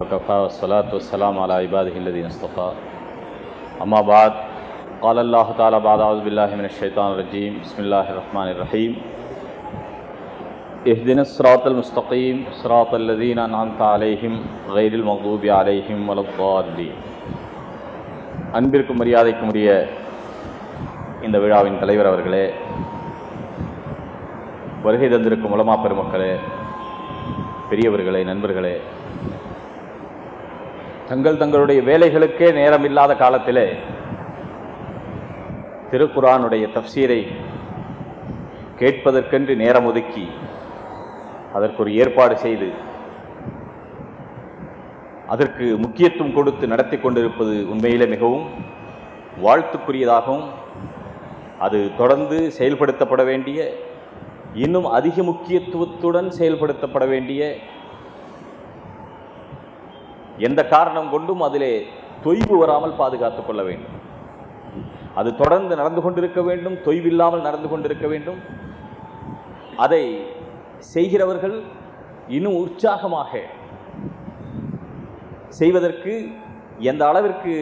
وكفى والصلاة والسلام على عباده الذين اصطفى أما بعد قال الله تعالى بعد أعوذ بالله من الشيطان الرجيم بسم الله الرحمن الرحيم اهدنا الصراط المستقيم صراط الذين أنعمت عليهم غير المغضوب عليهم ولا الضالين அன்பிற்கும் மரியாதைக்கும் உரிய இந்த விழாவின் தலைவர் அவர்களே வருகை தந்திருக்கும் உலமா பெருமக்களே பெரியவர்களே நண்பர்களே தங்கள் தங்களுடைய வேலைகளுக்கே நேரம் இல்லாத காலத்திலே திருக்குரானுடைய தப்சீரை கேட்பதற்கென்று நேரம் ஒதுக்கி அதற்கு ஒரு ஏற்பாடு செய்து அதற்கு முக்கியத்துவம் கொடுத்து நடத்தி கொண்டிருப்பது உண்மையிலே மிகவும் வாழ்த்துக்குரியதாகவும் அது தொடர்ந்து செயல்படுத்தப்பட வேண்டிய இன்னும் அதிக முக்கியத்துவத்துடன் செயல்படுத்தப்பட வேண்டிய எந்த காரணம் கொண்டும் அதிலே தொய்வு வராமல் பாதுகாத்து கொள்ள வேண்டும். அது தொடர்ந்து நடந்து கொண்டிருக்க வேண்டும் தொய்வில்லாமல் நடந்து கொண்டிருக்க வேண்டும். அதை செய்கிறவர்கள் இன்னும் உற்சாகமாக செய்வதற்கு எந்த அளவிற்கு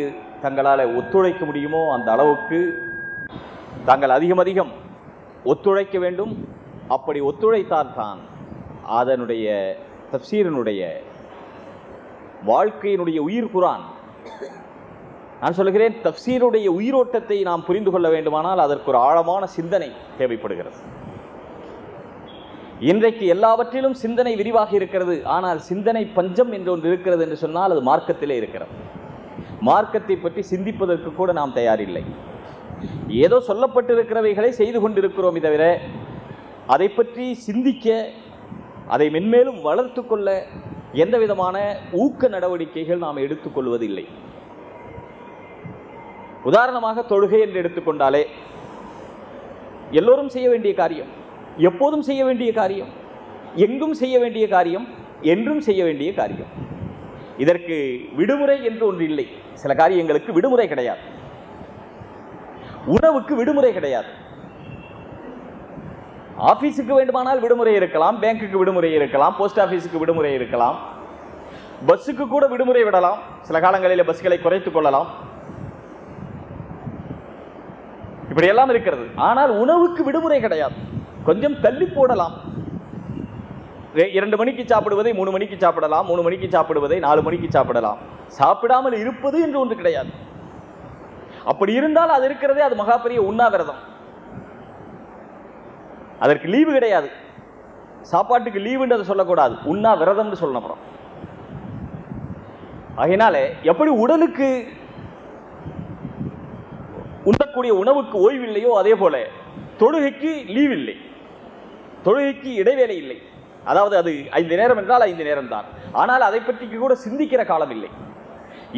தங்களால் ஒத்துழைக்க முடியுமோ அந்த அளவுக்கு தாங்கள் அதிகம் அதிகம் ஒத்துழைக்க வேண்டும். அப்படி ஒத்துழைத்தால் தான் அதனுடைய தப்சீரனுடைய வாழ்க்கையினுடைய உயிர் குரான். நான் சொல்கிறேன் தப்சீருடைய உயிரோட்டத்தை நாம் புரிந்து கொள்ள வேண்டுமானால் அதற்கு ஒரு ஆழமான சிந்தனை தேவைப்படுகிறது. இன்றைக்கு எல்லாவற்றிலும் சிந்தனை விரிவாக இருக்கிறது. ஆனால் சிந்தனை பஞ்சம் என்று ஒன்று இருக்கிறது என்று சொன்னால் அது மார்க்கத்திலே இருக்கிறது. மார்க்கத்தை பற்றி சிந்திப்பதற்கு கூட நாம் தயாரில்லை. ஏதோ சொல்லப்பட்டிருக்கிறவைகளை செய்து கொண்டிருக்கிறோம் தவிர அதை பற்றி சிந்திக்க அதை மென்மேலும் வளர்த்து கொள்ள எந்த விதமான ஊக்க நடவடிக்கைகள் நாம் எடுத்துக்கொள்வதில்லை. உதாரணமாக தொழுகை என்று எடுத்துக்கொண்டாலே எல்லோரும் செய்ய வேண்டிய காரியம் எப்போதும் செய்ய வேண்டிய காரியம் எங்கும் செய்ய வேண்டிய காரியம் என்றும் செய்ய வேண்டிய காரியம். இதற்கு விடுமுறை என்று ஒன்று இல்லை. சில காரியங்களுக்கு விடுமுறை கிடையாது. உணவுக்கு விடுமுறை கிடையாது. ஆபீஸுக்கு வேண்டுமானால் விடுமுறை இருக்கலாம் பேங்குக்கு விடுமுறை இருக்கலாம் போஸ்ட் ஆபீஸுக்கு விடுமுறை இருக்கலாம் பஸ்ஸுக்கு கூட விடுமுறை விடலாம். சில காலங்களில் பஸ்களை குறைத்துக் கொள்ளலாம். இப்படி எல்லாம் இருக்கிறது. ஆனால் உணவுக்கு விடுமுறை கிடையாது. கொஞ்சம் தள்ளி போடலாம். இரண்டு மணிக்கு சாப்பிடுவதை மூணு மணிக்கு சாப்பிடலாம் மூணு மணிக்கு சாப்பிடுவதை நாலு மணிக்கு சாப்பிடலாம். சாப்பிடாமல் இருப்பது என்று ஒன்று கிடையாது. அப்படி இருந்தால் அது இருக்கிறதே அது மகாபெரிய உண்ணாவிரதம். அதற்கு லீவு கிடையாது. சாப்பாட்டுக்கு லீவுன்றதை சொல்லக்கூடாது. உண்ணா விரதம்னு சொல்லணும் அப்புறம். ஆகையினாலே எப்படி உடலுக்கு உண்ணக்கூடிய உணவுக்கு ஓய்வு இல்லையோ அதே போல தொழுகைக்கு லீவ் இல்லை. தொழுகைக்கு இடைவேளை இல்லை. அதாவது அது ஐந்து நேரம் என்றால் ஐந்து நேரம் தான். ஆனால் அதை பற்றி கூட சிந்திக்கிற காலம் இல்லை.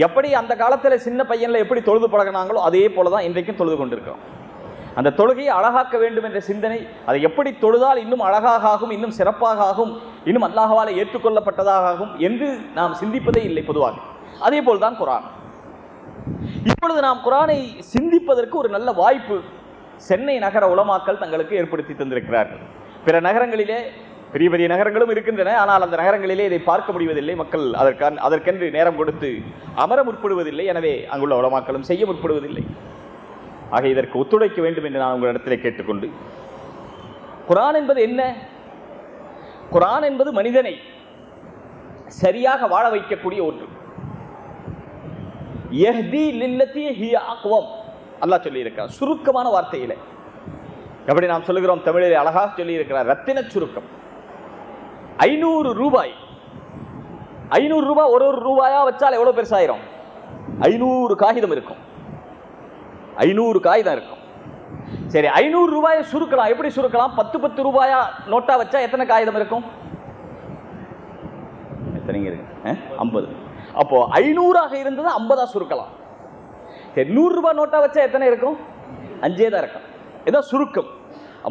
எப்படி அந்த காலத்தில் சின்ன பையனில் எப்படி தொழுது பழகினாங்களோ அதே போல தான் இன்றைக்கும் தொழுது கொண்டிருக்கிறோம். அந்த தொழுகையை அழகாக்க வேண்டும் என்ற சிந்தனை அதை எப்படி தொழுதால் இன்னும் அழகாக ஆகும் இன்னும் சிறப்பாக ஆகும் இன்னும் அல்லாஹவால ஏற்றுக்கொள்ளப்பட்டதாக ஆகும் என்று நாம் சிந்திப்பதே இல்லை பொதுவாக. அதே போல்தான் குரான். இப்பொழுது நாம் குரானை சிந்திப்பதற்கு ஒரு நல்ல வாய்ப்பு சென்னை நகர உலமாக்கல் தங்களுக்கு ஏற்படுத்தி தந்திருக்கிறார்கள். பிற நகரங்களிலே பெரிய பெரிய நகரங்களும் இருக்கின்றன ஆனால் அந்த நகரங்களிலே இதை பார்க்க முடிவதில்லை. மக்கள் அதற்கான அதற்கென்று நேரம் கொடுத்து அமர முற்படுவதில்லை. எனவே அங்குள்ள உலமாக்களும் செய்ய முற்படுவதில்லை. ஆக இதற்கு ஒத்துழைக்க வேண்டும் என்று நான் உங்களிடத்திலே கேட்டுக்கொண்டு. குரான் என்பது என்ன? குரான் என்பது மனிதனை சரியாக வாழ வைக்கக்கூடிய ஒன்று. அல்லாஹ் சொல்லி இருக்கிறார் சுருக்கமான வார்த்தையில. எப்படி நாம் சொல்லுகிறோம் தமிழில் அழகாக சொல்லி இருக்கிறார் ரத்தின சுருக்கம். ஐநூறு ரூபாய். ஐநூறு ரூபாய் ஒரு ஒரு ரூபாயா வச்சால் எவ்வளவு பெருசாயிரும்? ஐநூறு காகிதம் இருக்கும். ஐநூறு காகிதம் இருக்கும். சரி ஐநூறு ரூபாயை சுருக்கலாம். எப்படி சுருக்கலாம்? பத்து பத்து ரூபாயா நோட்டா வச்சா எத்தனை காகிதம் இருக்கும்? எத்தனைங்க இருக்கு? ஐம்பது. அப்போ ஐநூறாக இருந்தது ஐம்பதா சுருக்கலாம். சரி நூறு ரூபாய் நோட்டா வச்சா எத்தனை இருக்கும்? அஞ்சே தான் இருக்கும். இதான் சுருக்கம்.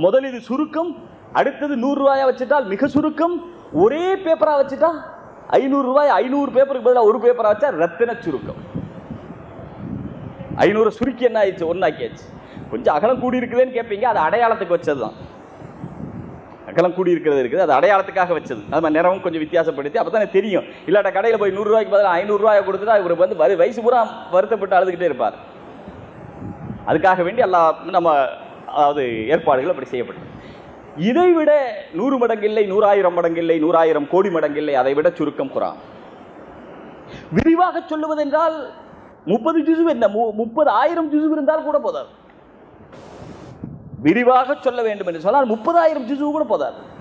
முதல் இது சுருக்கம் அடுத்தது நூறு ரூபாயா வச்சுட்டால் மிக சுருக்கம் ஒரே பேப்பரா வச்சுட்டா ஐநூறு ரூபாய் ஐநூறு பேப்பருக்கு பதிலாக ஒரு பேப்பரா வச்சா ரத்தின சுருக்கம். ஐநூறு சுருக்கி என்ன ஆயிடுச்சு? ஒன்றாக்கியாச்சு கொஞ்சம் அகலம் கூடி இருக்குதுன்னு கேட்பீங்க அது அடையாளத்துக்கு வச்சதுதான். அகலம் கூடி இருக்கிறது இருக்குது அது அடையாளத்துக்காக வச்சது. அது மாதிரி நிறமும் கொஞ்சம் வித்தியாசப்படுத்தி அப்போ தானே தெரியும். இல்லாட்ட கடையில் போய் நூறுரூவாய்க்கு பதிலாக ஐநூறுரூவாயை கொடுத்துட்டு அவருக்கு வந்து வரு- வயசு பூரா வருத்தப்பட்டு அழுதுகிட்டே இருப்பார். அதுக்காக வேண்டி எல்லா நம்ம அதாவது ஏற்பாடுகள் அப்படி செய்யப்படும் இதை விட நூறு மடங்கு இல்லை நூறாயிரம் மடங்கு இல்லை நூறாயிரம் கோடி மடங்கு இல்லை அதை விட சுருக்கம் குறான் விரிவாக சொல்லுவதென்றால் முப்பது ஜுசு என்ன? மு- முப்பது ஆயிரம் ஜுசு இருந்தால் கூட போதாது. விரிவாக சொல்ல வேண்டும் என்று சொன்னால் முப்பதாயிரம் ஜுசு கூட போதாது.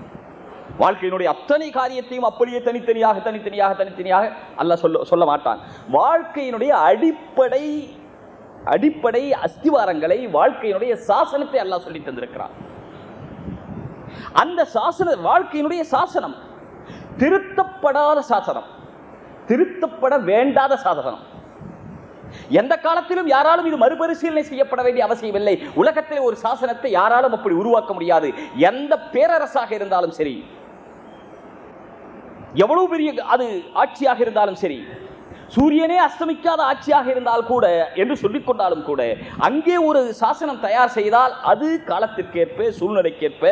வாழ்க்கையினுடைய அத்தனை காரியத்தையும் அப்படியே தனித்தனியாக தனித்தனியாக தனித்தனியாக அல்ல சொல்ல சொல்ல மாட்டான். வாழ்க்கையினுடைய அடிப்படை அடிப்படை அஸ்திவாரங்களை வாழ்க்கையினுடைய சாசனத்தை அல்லாஹ் சொல்லி தந்திருக்கிறான். அந்த சாசன வாழ்க்கையினுடைய சாசனம் திருத்தப்படாத சாசனம். திருத்தப்பட வேண்டாத சாசனம். எந்த காலத்திலும் யாராலும் இது மறுபரிசீலனை செய்யப்பட வேண்டிய அவசியம் இல்லை. உலகத்தில் ஒரு சாசனத்தை யாராலும் அப்படி உருவாக்க முடியாது. எந்த பேரரசாக இருந்தாலும் சரி எவ்வளவு பெரிய அது ஆட்சியாக இருந்தாலும் சரி சூரியனே அஸ்தமிக்காத ஆட்சியாக இருந்தால் கூட என்று சொல்லிக் கொண்டாலும் கூட அங்கே ஒரு சாசனம் தயார் செய்தால் அது காலத்திற்கேற்ப சூழ்நிலைக்கேற்ப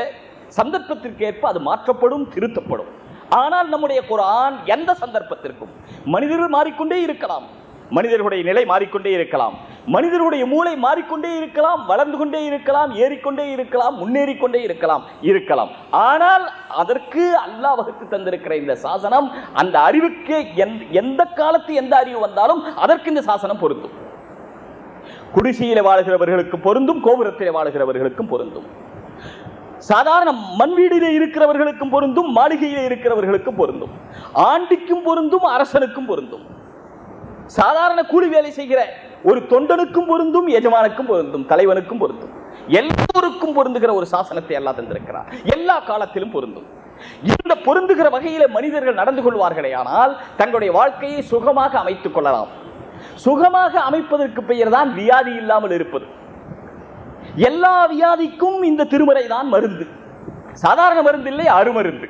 சந்தர்ப்பத்திற்கேற்ப அது மாற்றப்படும் திருத்தப்படும். ஆனால் நம்முடைய குரான் எந்த சந்தர்ப்பத்திற்கும் மனிதர்கள் மாறிக்கொண்டே இருக்கலாம். மனிதர்களுடைய நிலை மாறிக்கொண்டே இருக்கலாம். மனிதர்களுடைய மூளை மாறிக்கொண்டே இருக்கலாம் வளர்ந்து கொண்டே இருக்கலாம் ஏறிக்கொண்டே இருக்கலாம் முன்னேறிக்கொண்டே இருக்கலாம் இருக்கலாம். ஆனால் அதற்கு அல்லாஹ் வகுத்து தந்திருக்கிற இந்த சாசனம் அந்த அறிவுக்கு எந்த- எந்த காலத்து எந்த அறிவு வந்தாலும் அதற்கு இந்த சாசனம் பொருந்தும். குடிசையில வாழ்கிறவர்களுக்கு பொருந்தும் கோபுரத்தில் வாழ்கிறவர்களுக்கும் பொருந்தும். சாதாரண மண் வீடிலே இருக்கிறவர்களுக்கும் பொருந்தும் மாளிகையிலே இருக்கிறவர்களுக்கும் பொருந்தும். ஆண்டிக்கும் பொருந்தும் அரசனுக்கும் பொருந்தும். சாதாரண கூலி வேலை செய்கிற ஒரு தொண்டனுக்கும் பொருந்தும் எஜமானுக்கும் பொருந்தும் தலைவனுக்கும் பொருந்தும். எல்லோருக்கும் பொருந்துகிற ஒரு சாசனத்தை எல்லாம் தந்திருக்கிறார். எல்லா காலத்திலும் பொருந்தும். இந்த பொருந்துகிற வகையில மனிதர்கள் நடந்து கொள்வார்களே ஆனால் தங்களுடைய வாழ்க்கையை சுகமாக அமைத்துக் கொள்ளலாம். சுகமாக அமைப்பதற்கு பெயர் தான் வியாதி இல்லாமல் இருப்பது. எல்லா வியாதிக்கும் இந்த திருமறை தான் மருந்து. சாதாரண மருந்து இல்லை அருமருந்து.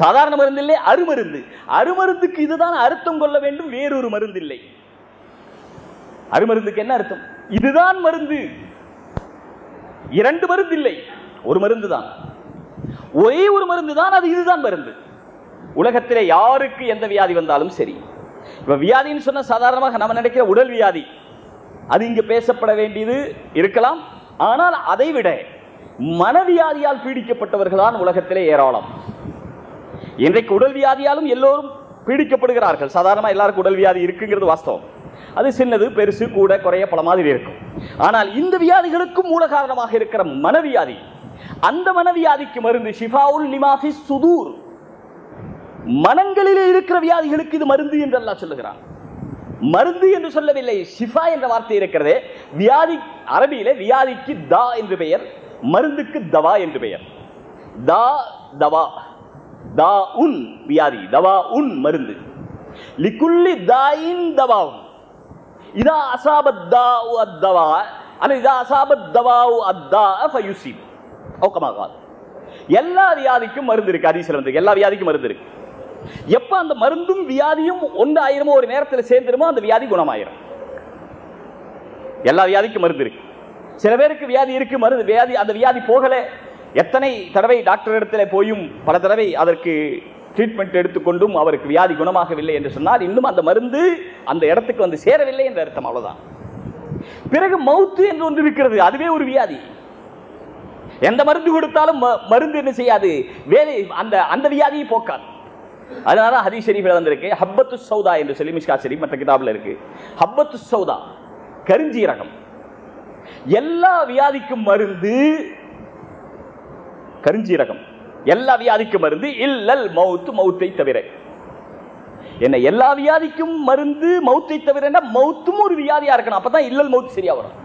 சாதாரண மருந்து இல்லை அருமருந்து. அருமருந்துக்கு இதுதான் அர்த்தம் கொள்ள வேண்டும் வேறொரு மருந்து இல்லை அருமருந்துக்கு என்ன அர்த்தம்? இதுதான் மருந்து. இரண்டு மருந்து இல்லை ஒரு மருந்து தான் ஒரே ஒரு மருந்து தான் அது இதுதான் மருந்து. உலகத்திலே யாருக்கு எந்த வியாதி வந்தாலும் சரி. இப்ப வியாதின்னு சொன்ன சாதாரணமாக நம்ம நினைக்கிற உடல் வியாதி. அது இங்கு பேசப்பட வேண்டியது இருக்கலாம். ஆனால் அதை விட மனவியாதியால் பீடிக்கப்பட்டவர்கள் தான் உலகத்திலே ஏராளம். இன்றைக்கு உடல் வியாதியாலும் எல்லோரும் பீடிக்கப்படுகிறார்கள். சாதாரணமா எல்லாருக்கும் உடல் வியாதி இருக்குங்கிறது வாஸ்தவம். அது சின்னது பெருசு கூட குறைய பல மாதிரி இருக்கும். ஆனால் இந்த வியாதிகளுக்கும் மூல காரணமாக இருக்கிற மனவியாதி அந்த மனவியாதிக்கு மருந்து ஷிஃபாவுல் லிமாஃபி சுதூர். மனங்களிலே இருக்கிற வியாதிகளுக்கு இது மருந்து என்று அல்லாஹ் சொல்லுகிறான். மருந்து என்று சொல்லவில்லை ஷிஃபா என்ற வார்த்தை இருக்கிறது. வியாதி அரபியில வியாதிக்கு தா என்று பெயர் மருந்துக்கு தவா என்று பெயர். தா தவா. தா உன் வியாதி தவா உன் மருந்து. லிக்குல்லி தாயின் தவாவும் இதா அசாபத் தாவு அத்தவா அல்ல இதா அசாபத் தவாவு அத்தா ஃபயுசிப். ஓகமாக எல்லா வியாதிக்கும் மருந்து இருக்கு அதிசயம் வந்து. எல்லா வியாதிக்கும் மருந்து இருக்கு. எப்ப அந்த மருந்தும் வியாதியும் ஒன்று ஆயிரமோ ஒரு நேரத்தில் சேர்ந்துருமோ அந்த வியாதி குணமாயிரும். எல்லா வியாதிக்கும் மருந்து இருக்கு. சில பேருக்கு வியாதி இருக்கு மருந்து வியாதி அந்த வியாதி போகல. எத்தனை தடவை டாக்டர் இடத்துல போயும் பல தடவை அதற்கு ட்ரீட்மெண்ட் எடுத்துக்கொண்டும் அவருக்கு வியாதி குணமாகவில்லை என்று சொன்னால் இன்னும் அந்த மருந்து அந்த இடத்துக்கு வந்து சேரவில்லை என்ற அர்த்தம் அவ்வளவுதான். பிறகு மவுத்து என்று ஒன்று இருக்கிறது அதுவே ஒரு வியாதி. எந்த மருந்து கொடுத்தாலும் ம- மருந்து என்ன செய்யாது? வேலை அந்த அந்த வியாதியை போக்காது. அதனால ஹதி ஷரீஃபில் வந்திருக்கு ஹப்பத்து சௌதா என்று சொல்லி மிஷ்கா ஷெரீப் மற்ற கிதாபில் இருக்கு. ஹப்பத்து சௌதா கருஞ்சீரகம். எல்லா வியாதிக்கும் மருந்து கருஞ்சீரகம். எல்லா வியாதிக்கும் மருந்து இல்லல் மவுத்து மவுத்தை தவிர. என்ன எல்லா வியாதிக்கும் மருந்து மவுத்தை தவிர மவுத்தும் ஒரு வியாதியா இருக்கணும். அப்பதான் இல்லல் மவுத்து சரியா வரும்.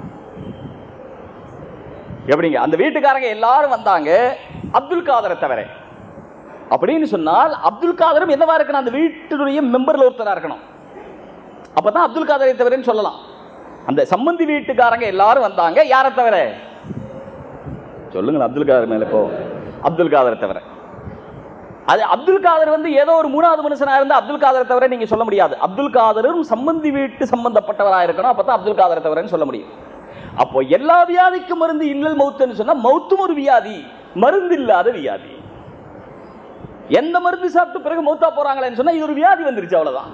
எப்படிங்க? அந்த வீட்டுக்காரங்க எல்லாரும் வந்தாங்க அப்துல் காதரை தவிர. அப்படின்னு சொன்னால் அப்துல் காதரும் என்னவா இருக்கணும்? அந்த வீட்டினுடைய மெம்பர்ல ஒருத்தரா இருக்கணும். அப்பதான் அப்துல் காதரை தவிரன்னு சொல்லலாம். அந்த சம்பந்தி வீட்டுக்காரங்க எல்லாரும் வந்தாங்க யாரை தவிர? சொல்லுங்க அப்துல் காதர் மேல போ. அப்துல் காதரை தவிர. அது அப்துல் காதர் வந்து ஏதோ ஒரு மூணாவது மனுஷனாக இருந்தால் அப்துல் காதரை தவிர நீங்க சொல்ல முடியாது. அப்துல் காதரும் சம்பந்தி வீட்டு சம்பந்தப்பட்டவரா இருக்கணும் அப்பதான் அப்துல் காதரை தவிரன்னு சொல்ல முடியும். அப்போ எல்லா வியாதிக்கும் மருந்து இல்லல் மௌத்துன்னு சொன்னா மௌத்தும் ஒரு வியாதி மருந்து இல்லாத வியாதி. எந்த மருந்து சாப்பிட்டு பிறகு மௌத்தா போறாங்களேன்னு சொன்னா இது ஒரு வியாதி வந்துருச்சு அவ்வளவுதான்.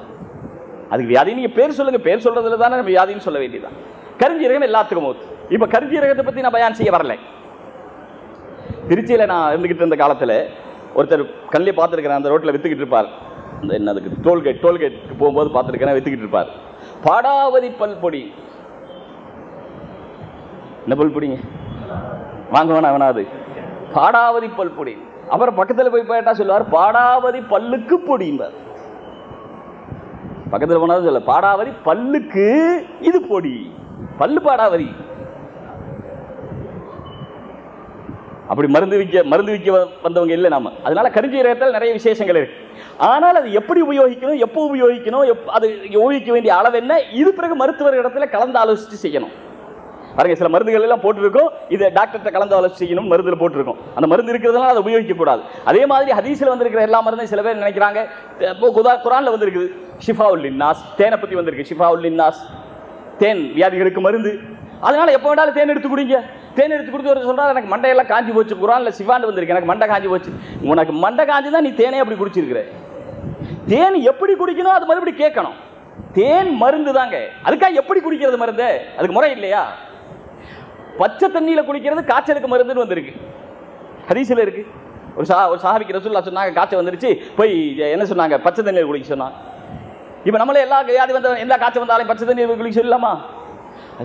அதுக்கு வியாதி நீங்க பேர் சொல்லுங்க பேர் சொல்றதுல தானே நம்ம வியாதின்னு சொல்ல வேண்டியதான் கருஞ்சீரகம் எல்லாத்துக்கும் மௌத்து. இப்ப கருஞ்சீரகத்தை பத்தி நான் பயான் செய்ய வரல. திருச்சியில நான் இருந்துகிட்டு இருந்த காலத்துல ஒருத்தர் கண்ணிலே பார்த்துருக்கிறேன் அந்த ரோட்ல வித்துக்கிட்டு இருப்பார். அந்த என்ன அதுக்கு டோல்கேட் டோல்கேட்டுக்கு போகும்போது பார்த்துருக்கிறேன் வித்துக்கிட்டு இருப்பார். பாடாவதி பல் பொடி. என்ன பல் பொடிங்க? வாங்க வேணாம் வேணாது பாடாவதி பல் பொடி. அப்புறம் பக்கத்துல போய் போயிட்டா சொல்லுவார் பாடாவதி பல்லுக்கு பொடிம்பார் பக்கத்துல போனாலும் சொல்ல பாடாவதி பல்லுக்கு இது பொடி. பல்லு பாடாவதி. அப்படி மருந்து விற்க மருந்து விற்க வந்தவங்க இல்லை நாம. அதனால கருஞ்சீரகத்தில் நிறைய விசேஷங்கள் இருக்கு. ஆனால் அது எப்படி உபயோகிக்கணும் எப்போ உபயோகிக்கணும் எப்- அது உபயோகிக்க வேண்டிய அளவு என்ன? இது பிறகு மருத்துவர் இடத்துல கலந்து ஆலோசித்து செய்யணும். பாருங்க சில மருந்துகள் எல்லாம் போட்டிருக்கோம். இதை டாக்டர்கிட்ட கலந்து ஆலோசி செய்யணும் மருந்தில் போட்டிருக்கோம். அந்த மருந்து இருக்கிறதுனால அதை உபயோகிக்க கூடாது அதே மாதிரி ஹதீஸில் வந்திருக்கிற எல்லா மருந்தும் சில பேர் நினைக்கிறாங்க இப்போ குதா குரான்ல வந்திருக்குது ஷிஃபா நாஸ் தேனை பற்றி வந்திருக்கு ஷிஃபா நாஸ் தேன் வியாதிகளுக்கு மருந்து. அதனால எப்போ வேண்டாலும் தேன் எடுத்து குடிங்க. தேன் எடுத்து கொடுத்து ஒரு சொல்றாரு எனக்கு மண்டையெல்லாம் காஞ்சி போச்சு. குரான்ல சிவாண்டு வந்திருக்கு எனக்கு மண்டை காஞ்சி போச்சு. உனக்கு மண்டை காஞ்சி தான் நீ தேனே அப்படி குடிச்சிருக்கிற. தேன் எப்படி குடிக்கணும் அது மறுபடியும் கேட்கணும். தேன் மருந்து தாங்க. அதுக்காக எப்படி குடிக்கிறது மருந்து? அதுக்கு முறை இல்லையா? பச்சை தண்ணியில குடிக்கிறது காய்ச்சலுக்கு மருந்துன்னு வந்திருக்கு. ஹதீஸ்ல இருக்கு. ஒரு சா ஒரு சாஹாபிக்கு ரசூல்லா சொன்னாங்க காய்ச்சல் வந்துருச்சு போய் என்ன சொன்னாங்க? பச்சை தண்ணியில் குடிக்க சொன்னாங்க இப்போ நம்மளே எல்லா வியாதி வந்த எல்லா காய்ச்சல் வந்தாலும் பச்சை தண்ணீர் குளிக்க சொல்லலாமா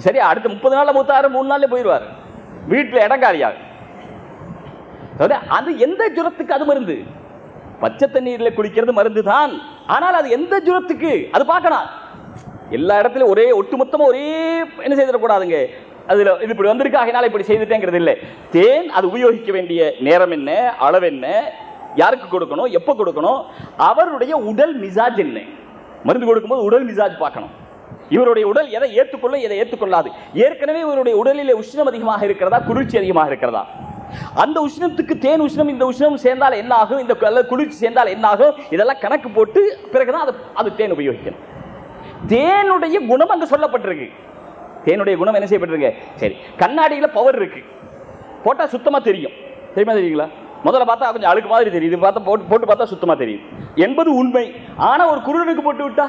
சரி அடுத்த முப்பது நாள்ல மூத்தாறு மூணு நாள்ல போயிடுவார் வீட்டில் இடம் காலியாகும். அதாவது அது எந்த ஜுரத்துக்கு அது மருந்து? பச்சை தண்ணீர்ல குளிக்கிறது மருந்து தான் ஆனால் அது எந்த ஜுரத்துக்கு? அது பார்க்கணும். எல்லா இடத்துலையும் ஒரே ஒட்டுமொத்தமாக ஒரே என்ன செய்திடக்கூடாதுங்க? அதுல இது இப்படி வந்திருக்கு? ஆகினால இப்படி செய்துட்டேங்கிறது இல்லை. தேன் அது உபயோகிக்க வேண்டிய நேரம் என்ன? அளவு என்ன? யாருக்கு கொடுக்கணும்? எப்போ கொடுக்கணும்? அவருடைய உடல் மிசாஜ் என்ன? மருந்து கொடுக்கும்போது உடல் மிசாஜ் பார்க்கணும். இவருடைய உடல் எதை ஏற்றுக்கொள்ள எதை ஏற்றுக்கொள்ளாது. ஏற்கனவே இவருடைய உடலிலே உஷ்ணம் அதிகமாக இருக்கிறதா குளிர்ச்சி அதிகமாக இருக்கிறதா? அந்த உஷ்ணத்துக்கு தேன் உஷ்ணம் இந்த உஷ்ணம் சேர்ந்தால் என்ன ஆகும்? இந்த குளிர்ச்சி சேர்ந்தால் என்ன ஆகும்? இதெல்லாம் கணக்கு போட்டு பிறகுதான் அது அது தேன் உபயோகிக்கணும். தேனுடைய குணம் அங்கு சொல்லப்பட்டிருக்கு. தேனுடைய குணம் என்ன செய்யப்பட்டிருக்கு? சரி கண்ணாடியில பவர் இருக்கு. போட்டால் சுத்தமாக தெரியும். தெரியுமா தெரியுங்களா? முதல்ல பார்த்தா கொஞ்சம் அழுக்கு மாதிரி தெரியுது. பார்த்தா போட்டு போட்டு பார்த்தா சுத்தமாக தெரியும். என்பது உண்மை. ஆனால் ஒரு குருடனுக்கு போட்டு விட்டா?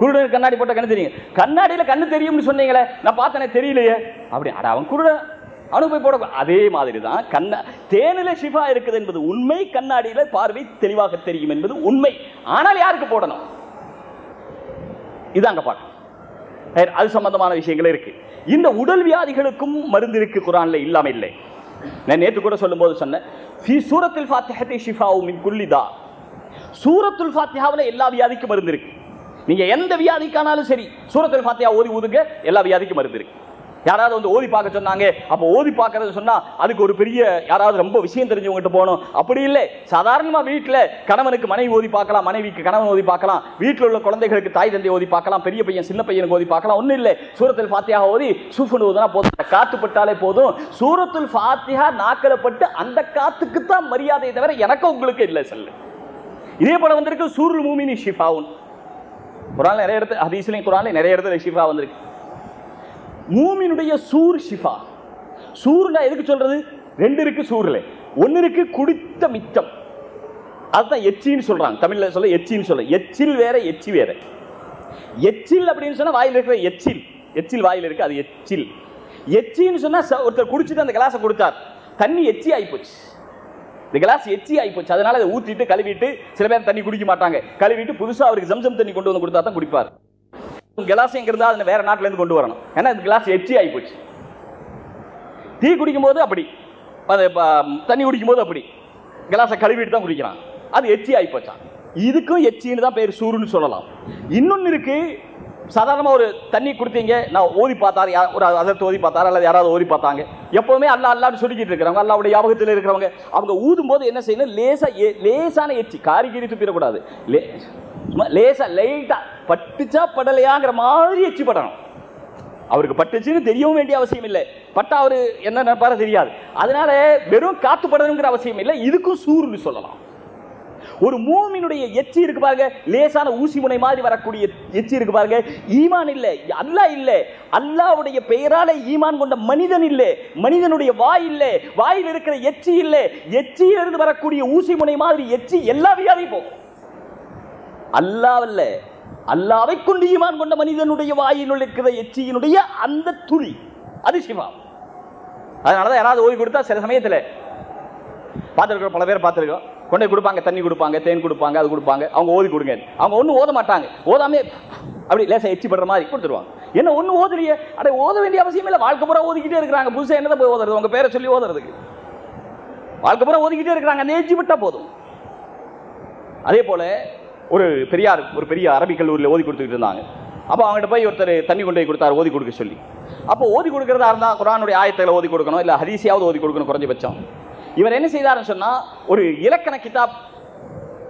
குருடன் கண்ணாடி போட்ட கண்ணு தெரியும். கண்ணாடியில கண்ணு தெரியும்னு சொன்னீங்களே நான் பார்த்தனே தெரியலையே. அப்படி அட அவன் குருடன் அவனுக்கு போய் போட அதே மாதிரி தான் கண்ண தேனில ஷிஃபா இருக்குது என்பது உண்மை கண்ணாடியில பார்வை தெளிவாக தெரியும் என்பது உண்மை. ஆனால் யாருக்கு போடணும்? இதாங்க பார்க்கணும் அது சம்பந்தமான விஷயங்கள் இருக்கு. இந்த உடல் வியாதிகளுக்கும் மருந்து இருக்கு குரான்ல இல்லாம இல்லை. நான் நேற்று கூட சொல்லும்போது சொன்னேன் ஃபி சூரத்தில் ஃபாத்திஹத்தி ஷிஃபாவு குல்லிதா சூரத்துல் ஃபாத்திஹாவில் எல்லா வியாதிக்கும் மருந்து இருக்கு. நீங்க எந்த வியாதிக்கானாலும் சரி சூரத்தில் பாத்தியா ஓதி ஊதுங்க எல்லா வியாதிக்கும் மருந்து இருக்கு. யாராவது வந்து ஓதி பார்க்க சொன்னாங்க அப்போ ஓதி பார்க்கறது சொன்னா அதுக்கு ஒரு பெரிய யாராவது ரொம்ப விஷயம் தெரிஞ்சவங்ககிட்ட போகணும். அப்படி இல்லை சாதாரணமா வீட்டில் கணவனுக்கு மனைவி ஓதி பார்க்கலாம் மனைவிக்கு கணவன் ஓதி பார்க்கலாம் வீட்டில் உள்ள குழந்தைகளுக்கு தாய் தந்தை ஓதி பார்க்கலாம் பெரிய பையன் சின்ன பையனுக்கு ஓதி பார்க்கலாம் ஒன்றும் இல்லை. சூரத்தில் ஃபாத்தியாக ஓதி சூஃபன் ஓதுனா போதும். அந்த காத்து பட்டாலே போதும். சூரத்தில் ஃபாத்தியா நாக்கலப்பட்டு அந்த காத்துக்கு தான் மரியாதை தவிர எனக்கு உங்களுக்கு இல்லை சொல்லு. இதே போல வந்திருக்கு சூர் மூமினி ஷிஃபாவுன். குரான் நிறைய இடத்துல ஹதீஸ்லையும் குரான்ல நிறைய இடத்துல ஷிஃபா வந்திருக்கு. மூமினுடைய சூர் ஷிஃபா. சூர்னா எதுக்கு சொல்றது? ரெண்டு இருக்கு சூர்ல. ஒன்னு இருக்கு குடித்த மிச்சம். அதுதான் எச்சின்னு சொல்றாங்க. தமிழ்ல சொல்ல எச்சின்னு சொல்ல. எச்சில் வேற எச்சி வேற. எச்சில் அப்படின்னு சொன்னா வாயில் இருக்கிற எச்சில். எச்சில் வாயில் இருக்கு அது எச்சில். எச்சின்னு சொன்னா ச- ஒருத்தர் குடிச்சிட்டு அந்த கிளாஸை கொடுத்தார். தண்ணி எச்சி ஆயிப்போச்சு இந்த கிளாஸ் எச்சி ஆயிப்போச்சு அதனால அதை ஊற்றிட்டு கழுவிட்டு சில பேர் தண்ணி குடிக்க மாட்டாங்க. கழுவிட்டு புதுசா அவருக்கு ஜம்சம் தண்ணி கொண்டு வந்து கொடுத்தா தான் குடிப்பார். கிளாஸ் எங்க இருந்தா அதை வேற நாட்டுல இருந்து கொண்டு வரணும். ஏன்னா இந்த கிளாஸ் எச்சி ஆயிப்போச்சு டீ குடிக்கும் போது அப்படி. அது தண்ணி குடிக்கும் போது அப்படி கிளாஸை கழுவிட்டு தான் குடிக்கிறான். அது எச்சி ஆயிப்போச்சான் இதுக்கும் எச்சின்னு தான் பேர் சூருன்னு சொல்லலாம். இன்னொன்னு இருக்கு. சாதாரணமாக ஒரு தண்ணி கொடுத்தீங்க நான் ஓதி பார்த்தாரு யா- ஒரு அதற்கு ஓதி பார்த்தாரு அல்லது யாராவது ஓதி பார்த்தாங்க. எப்போவுமே அல்லா அல்லான்னு சொல்லிக்கிட்டு இருக்கிறவங்க அல்லாவுடைய ஞாபகத்தில் இருக்கிறவங்க அவங்க ஊதும் போது என்ன செய்யணும்? லேசா ஏ லேசான எச்சி காரிகிரி துப்பிடக்கூடாது. லே சும்மா லேசா லைட்டாக பட்டுச்சா படலையாங்கிற மாதிரி எச்சி படணும். அவருக்கு பட்டுச்சுன்னு தெரியவும் வேண்டிய அவசியம் இல்லை. பட்டா அவரு என்ன நினைப்பாரு தெரியாது. அதனால வெறும் காத்து படணுங்கிற அவசியம் இல்லை. இதுக்கும் சூருன்னு சொல்லலாம். ஒரு மூமினுடைய எச்சி இருக்கு பாருங்க லேசான ஊசி முனை மாதிரி வரக்கூடிய எச்சி இருக்கு பாருங்க. ஈமான் இல்ல அல்லாஹ் இல்ல. அல்லாஹ்வுடைய பெயரால ஈமான் கொண்ட மனிதன் இல்ல. மனிதனுடைய வாய் இல்ல. வாயில் இருக்கிற எச்சி இல்ல. எச்சியிலிருந்து வரக்கூடிய ஊசி முனை மாதிரி எச்சி எல்லா வியாதியும் போகும். அல்லாஹ் அல்ல. அல்லாவை கொண்டு ஈமான் கொண்ட மனிதனுடைய வாயில் இருக்கிற எச்சியினுடைய அந்த துளி அது சிவா அதனாலதான் யாராவது ஓய்வு கொடுத்தா சில சமயத்துல பார்த்துருக்கோம் பல பேர் பார்த்துருக்கோம் கொண்டு போய் கொடுப்பாங்க தண்ணி கொடுப்பாங்க தேன் கொடுப்பாங்க அது கொடுப்பாங்க. அவங்க ஓதி கொடுங்க. அவங்க ஒன்றும் ஓத மாட்டாங்க. ஓதாமே அப்படி லேசாக எச்சி படுற மாதிரி கொடுத்துருவாங்க. என்ன ஒன்றும் ஓதுலையே? அட ஓத வேண்டிய அவசியம் இல்லை. வாழ்க்கை பூரா ஓதிக்கிட்டே இருக்கிறாங்க. புதுசாக என்னதான் போய் ஓதுறது? உங்க பேரை சொல்லி ஓதுறதுக்கு. வாழ்க்கை பூரா ஓதிக்கிட்டே இருக்கிறாங்க. அந்த எச்சி விட்டால் போதும். அதே போல ஒரு பெரியார் ஒரு பெரிய அரபி கல்லூரியில் ஓதி கொடுத்துக்கிட்டு இருந்தாங்க. அப்போ அவங்ககிட்ட போய் ஒருத்தர் தண்ணி கொண்டு போய் கொடுத்தாரு ஓதி கொடுக்க சொல்லி. அப்போ ஓதி கொடுக்கறதா இருந்தால் குரானுடைய ஆயத்தில் ஓதி கொடுக்கணும் இல்லை ஹரிசியாவது ஓதி கொடுக்கணும் குறைஞ்சபட்சம். இவர் என்ன செய்தாருன்னு சொன்னா ஒரு இலக்கண கிதாப்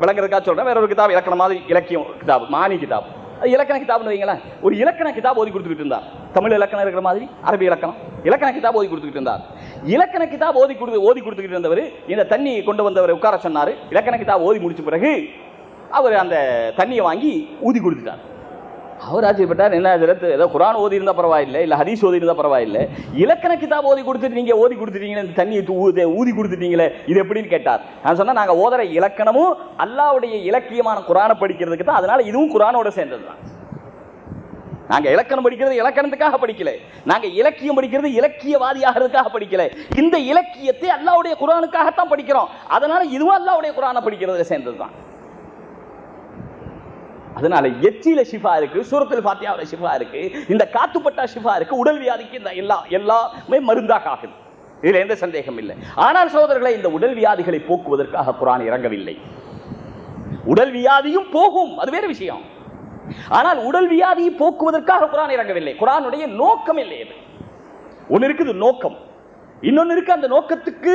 விளங்குறதுக்காக சொல்றேன். வேற ஒரு கிதாப் இலக்கண மாதிரி இலக்கியம் கிதாப் மானி கிதாப். இலக்கண கிதாப்னு வைங்களேன் ஒரு இலக்கண கிதாப் ஓதி கொடுத்துக்கிட்டு இருந்தார். தமிழ் இலக்கணம் இருக்கிற மாதிரி அரபி இலக்கணம். இலக்கண கிதாப் ஓதி கொடுத்துக்கிட்டு இருந்தார். இலக்கண கிதாப் ஓதி கொடுத்து ஓதி கொடுத்துக்கிட்டு இருந்தவர் இந்த தண்ணியை கொண்டு வந்தவர் உட்கார சொன்னார். இலக்கண கிதாப் ஓதி முடிச்ச பிறகு அவர் அந்த தண்ணியை வாங்கி ஊதி கொடுத்துட்டார். அவர் ஆச்சரியப்பட்டார் என்ன ஹஜரத் ஏதோ குரான் ஓதி இருந்தால் பரவாயில்லை இல்லை ஹதீஸ் ஓதி இருந்தால் பரவாயில்லை. இலக்கண கிதாப் ஓதி கொடுத்துட்டு நீங்க ஓதி கொடுத்துட்டீங்களே இந்த தண்ணியை ஊதி- ஊதி கொடுத்துட்டீங்களே இது எப்படின்னு கேட்டார். நான் சொன்னால் நாங்கள் ஓதுற இலக்கணமும் அல்லாவுடைய இலக்கியமான குரானை படிக்கிறதுக்கு தான் அதனால இதுவும் குரானோட சேர்ந்தது தான் நாங்க இலக்கணம் படிக்கிறது இலக்கணத்துக்காக படிக்கல. நாங்க இலக்கியம் படிக்கிறது இலக்கியவாதியாகிறதுக்காக படிக்கல. இந்த இலக்கியத்தை அல்லாவுடைய குரானுக்காகத்தான் படிக்கிறோம். அதனால இதுவும் அல்லாவுடைய குரானை படிக்கிறதுல சேர்ந்தது தான் அதனால எச்சியில ஷிஃபா இருக்கு சூரத்தில் ஃபாத்தியாவுல ஷிஃபா இருக்கு இந்த காத்துப்பட்டா ஷிஃபா இருக்கு உடல் வியாதிக்கு இந்த எல்லா எல்லாமே மருந்தாக ஆகுது இதுல எந்த சந்தேகம் இல்லை. ஆனால் சகோதரர்களை இந்த உடல் வியாதிகளை போக்குவதற்காக குரான் இறங்கவில்லை. உடல் வியாதியும் போகும் அது வேறு விஷயம். ஆனால் உடல் வியாதியை போக்குவதற்காக குரான் இறங்கவில்லை. குரானுடைய நோக்கம் இல்லை அது ஒன்று இருக்குது நோக்கம். இன்னொன்னு இருக்கு அந்த நோக்கத்துக்கு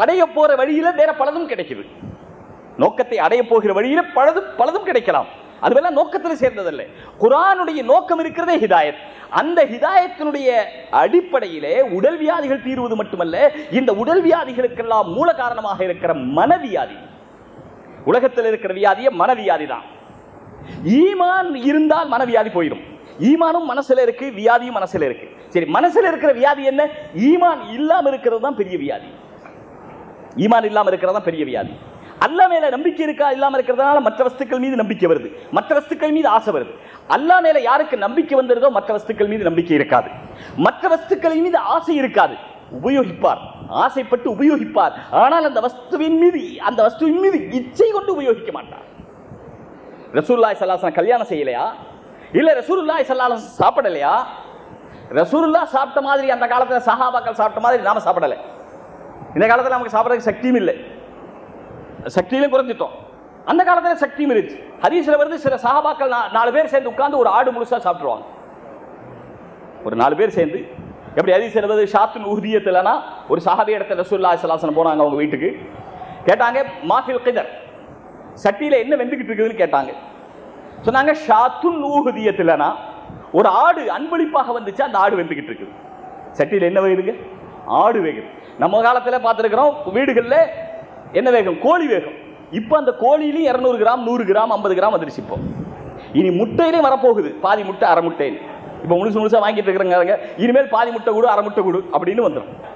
அடைய போற வழியில வேற பலதும் கிடைக்குது. நோக்கத்தை அடைய போகிற வழியில பலதும் பலதும் கிடைக்கலாம். அதுவெல்லாம் நோக்கத்தில் சேர்ந்ததில்லை. குரானுடைய நோக்கம் இருக்கிறதே ஹிதாயத். அந்த ஹிதாயத்தினுடைய அடிப்படையிலே உடல் வியாதிகள் தீர்வது மட்டுமல்ல இந்த உடல் வியாதிகளுக்கெல்லாம் மூல காரணமாக இருக்கிற மனவியாதி. உலகத்தில் இருக்கிற வியாதியே மனவியாதி தான் ஈமான் இருந்தால் மனவியாதி போயிடும். ஈமானும் மனசுல இருக்கு வியாதியும் மனசுல இருக்கு. சரி மனசுல இருக்கிற வியாதி என்ன? ஈமான் இல்லாம இருக்கிறது தான் பெரிய வியாதி. ஈமான் இல்லாம இருக்கிறது தான் பெரிய வியாதி. அல்லா மேல நம்பிக்கை இருக்கா இல்லாம இருக்கிறதுனால மற்ற வஸ்துக்கள் மீது நம்பிக்கை வருது. மற்ற வஸ்துக்கள் மீது ஆசை வருது. அல்லா மேல யாருக்கு நம்பிக்கை வந்துருதோ மற்ற வஸ்துக்கள் மீது நம்பிக்கை இருக்காது. மற்ற வஸ்துக்களின் மீது ஆசை இருக்காது. உபயோகிப்பார். ஆசைப்பட்டு உபயோகிப்பார். ஆனால் அந்த வஸ்துவின் மீது அந்த வஸ்துவின் மீது இச்சை கொண்டு உபயோகிக்க மாட்டார். ரசூல்லாய் ஸல்லல்லாஹு கல்யாணம் செய்யலையா? இல்ல ரசூல்லாய் சல்லாசன் சாப்பிடலையா? ரசூல்லா சாப்பிட்ட மாதிரி அந்த காலத்தில் சஹாபாக்கள் சாப்பிட்ட மாதிரி நாம சாப்பிடல. இந்த காலத்துல நமக்கு சாப்பிடறதுக்கு சக்தியும் இல்லை. சக்தியிலும் குறைஞ்சிட்டோம். அந்த காலத்துல சக்தியும் இருந்துச்சு ஹதீஸ்ல வந்து சில சகாபாக்கள் நாலு பேர் சேர்ந்து உட்கார்ந்து ஒரு ஆடு முழுசா சாப்பிட்டுருவாங்க. ஒரு நாலு பேர் சேர்ந்து. எப்படி ஹதீஸ் வருது ஷாத்துல் உறுதியத்திலனா ஒரு சஹாபி இடத்துல ரசூல்லா சலாசனம் போனாங்க அவங்க வீட்டுக்கு. கேட்டாங்க மாஃபில் கிதர். சட்டியில என்ன வெந்துகிட்டு இருக்குதுன்னு கேட்டாங்க. சொன்னாங்க ஷாத்துன் ஊகுதியத்திலனா ஒரு ஆடு அன்பளிப்பாக வந்துச்சு அந்த ஆடு வெந்துகிட்டு இருக்குது. சட்டியில என்ன வேகுதுங்க? ஆடு வேகுது. நம்ம காலத்துல பார்த்துருக்குறோம் வீடுகள்ல என்ன வேகம்? கோழி வேகம். இப்போ அந்த கோழியிலையும் இரநூறு கிராம் நூறு கிராம் ஐம்பது கிராம் வந்துருச்சு இப்போ. இனி முட்டையிலையும் வரப்போகுது. பாதி முட்டை அரை முட்டைன்னு. இப்போ முழுசு முழுசாக வாங்கிட்டு இருக்கிறாங்க இனிமேல் பாதி முட்டை கொடு அரை முட்டை கொடு அப்படின்னு வந்துடும்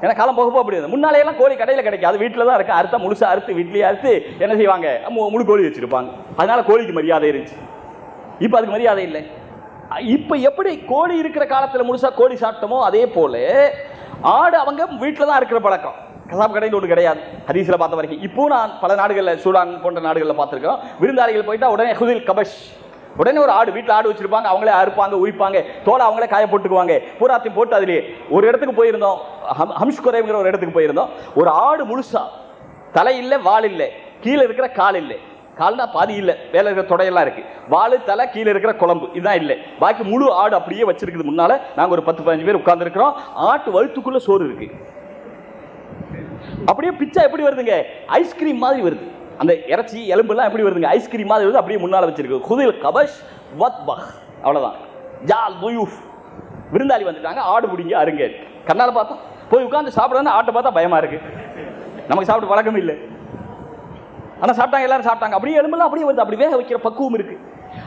ஏன்னா காலம் போக போக அப்படி முன்னாலேயெல்லாம் கோழி கடையில் கிடைக்காது. வீட்டில் தான் இருக்கு. அறுத்தா முழுசாக அறுத்து வீட்லேயே அறுத்து என்ன செய்வாங்க? மு- முழு கோழி வச்சிருப்பாங்க. அதனால கோழிக்கு மரியாதை இருந்துச்சு. இப்போ அதுக்கு மரியாதை இல்லை. இப்போ எப்படி கோழி இருக்கிற காலத்தில் முழுசா கோழி சாப்பிட்டோமோ அதே போல ஆடு அவங்க வீட்டில் தான் இருக்கிற பழக்கம். கசாப் கடையில் ஒன்று கிடையாது. ஹதீஸ்ல பார்த்த வரைக்கும். இப்போ நான் பல நாடுகளில் சூடான் போன்ற நாடுகளில் பார்த்துருக்கோம் விருந்தாளிகள் போயிட்டா உடனே ஹுதில் கபஷ். உடனே ஒரு ஆடு வீட்டில் ஆடு வச்சிருப்பாங்க அவங்களே அறுப்பாங்க உரிப்பாங்க. தோலை அவங்களே காய போட்டுக்குவாங்க. பூராத்தையும் போட்டு அதுலேயே ஒரு இடத்துக்கு போயிருந்தோம். ஹம் ஹம்ஷ்குரேங்கிற ஒரு இடத்துக்கு போயிருந்தோம். ஒரு ஆடு முழுசா தலை இல்லை வால் இல்லை கீழே இருக்கிற கால் இல்லை. கால்னா பாதி இல்லை வேலை இருக்கிற தொடையெல்லாம் இருக்கு. வாழு தலை கீழே இருக்கிற குழம்பு இதுதான் இல்லை. பாக்கி முழு ஆடு அப்படியே வச்சிருக்குது முன்னால. நாங்கள் ஒரு பத்து பதினஞ்சு பேர் உட்கார்ந்துருக்கிறோம். ஆட்டு வழுத்துக்குள்ள சோறு இருக்கு. அப்படியே பிச்சா எப்படி வருதுங்க? ஐஸ்கிரீம் மாதிரி வருது. அந்த இறைச்சி எலும்புலாம் எப்படி வருதுங்க? ஐஸ்கிரீம் மாதிரி வருது அப்படியே முன்னால் வச்சிருக்கு. குதில் கபஷ் வத் பஹ் அவ்வளோதான் ஜால் துயூஃப். விருந்தாளி வந்துட்டாங்க ஆடு முடிங்க அருங்க. கண்ணால் பார்த்தா போய் உட்காந்து சாப்பிடணும்னு ஆட்டை பார்த்தா பயமாக இருக்கு. நமக்கு சாப்பிட்டு பழக்கம் இல்லை. ஆனால் சாப்பிட்டாங்க எல்லாரும் சாப்பிட்டாங்க. அப்படியே எலும்பெல்லாம் அப்படியே வந்து அப்படி வேக வைக்கிற பக்குவம் இருக்கு.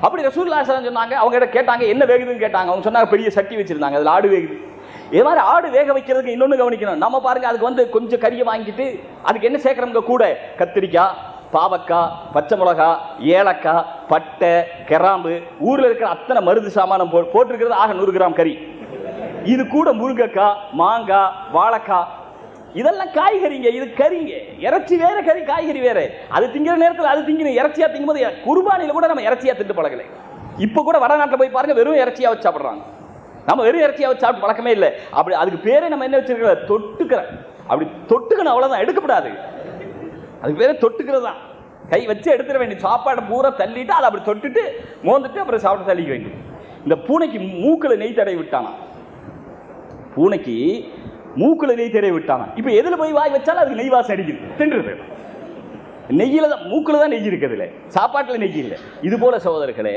அப்படி ரசூல்லா சொன்னாங்க. அவங்க கிட்ட கேட்டாங்க என்ன வேகுதுன்னு கேட்டாங்க. அவங்க சொன்னாங்க பெரிய சட்டி வச்சிருந்தாங்க. அதில் ஆடு வேகுது. இது மாதிரி ஆடு வேக வைக்கிறதுக்கு இன்னொன்று கவனிக்கணும். நம்ம பாருங்க அதுக்கு வந்து கொஞ்சம் கறியை வாங்கிட்டு அதுக்கு என்ன சேர்க்கறவங்க கூட? கத்திரிக்காய் பாவக்காய் பச்சை மிளகா ஏலக்காய் பட்டை கிராம்பு. ஊரில் இருக்கிற அத்தனை மருந்து சாமானம் போ போட்டிருக்கிறது ஆக நூறு கிராம் கறி. இது கூட முருங்கைக்காய் மாங்காய் வாழைக்காய். இதெல்லாம் காய்கறிங்க. இது கறிங்க. இறைச்சி வேற கறி காய்கறி வேற. அது திங்கிற நேரத்தில் அது திங்கணும் இறைச்சியா திங்கும்போது குர்பானில கூட நம்ம இறைச்சியா திண்டு பழகலை. இப்போ கூட வடநாட்டில் போய் பாருங்க வெறும் இறைச்சியா வச்சு சாப்பிடுறாங்க. நம்ம வெறும் இறைச்சியாக வச்சு சாப்பிட்டு பழக்கமே இல்லை. அப்படி அதுக்கு பேரே நம்ம என்ன வச்சிருக்கிறோம்? தொட்டுக்கிற. அப்படி தொட்டுக்கணும் அவ்வளவுதான் எடுக்கப்படாது. அதுக்கு பேரே தொட்டுக்கிறது தான். கை வச்சு எடுத்துட வேண்டிய சாப்பாடை பூரா தள்ளிட்டு அதை அப்படி தொட்டுட்டு மோந்துட்டு அப்புறம் சாப்பிட்டு தள்ளிக்க வேண்டியது இந்த பூனைக்கு மூக்கில் நெய் தடவி விட்டானா? பூனைக்கு மூக்கில் நெய் தடவி விட்டானா? இப்போ எதில் போய் வாய் வச்சாலும் அதுக்கு நெய் வாசம் அடிக்குது. தின்றுது. நெய்யில் தான் மூக்கில் தான் நெய் இருக்குதுல சாப்பாட்டில் நெய் இல்லை. இது போல சகோதரர்களே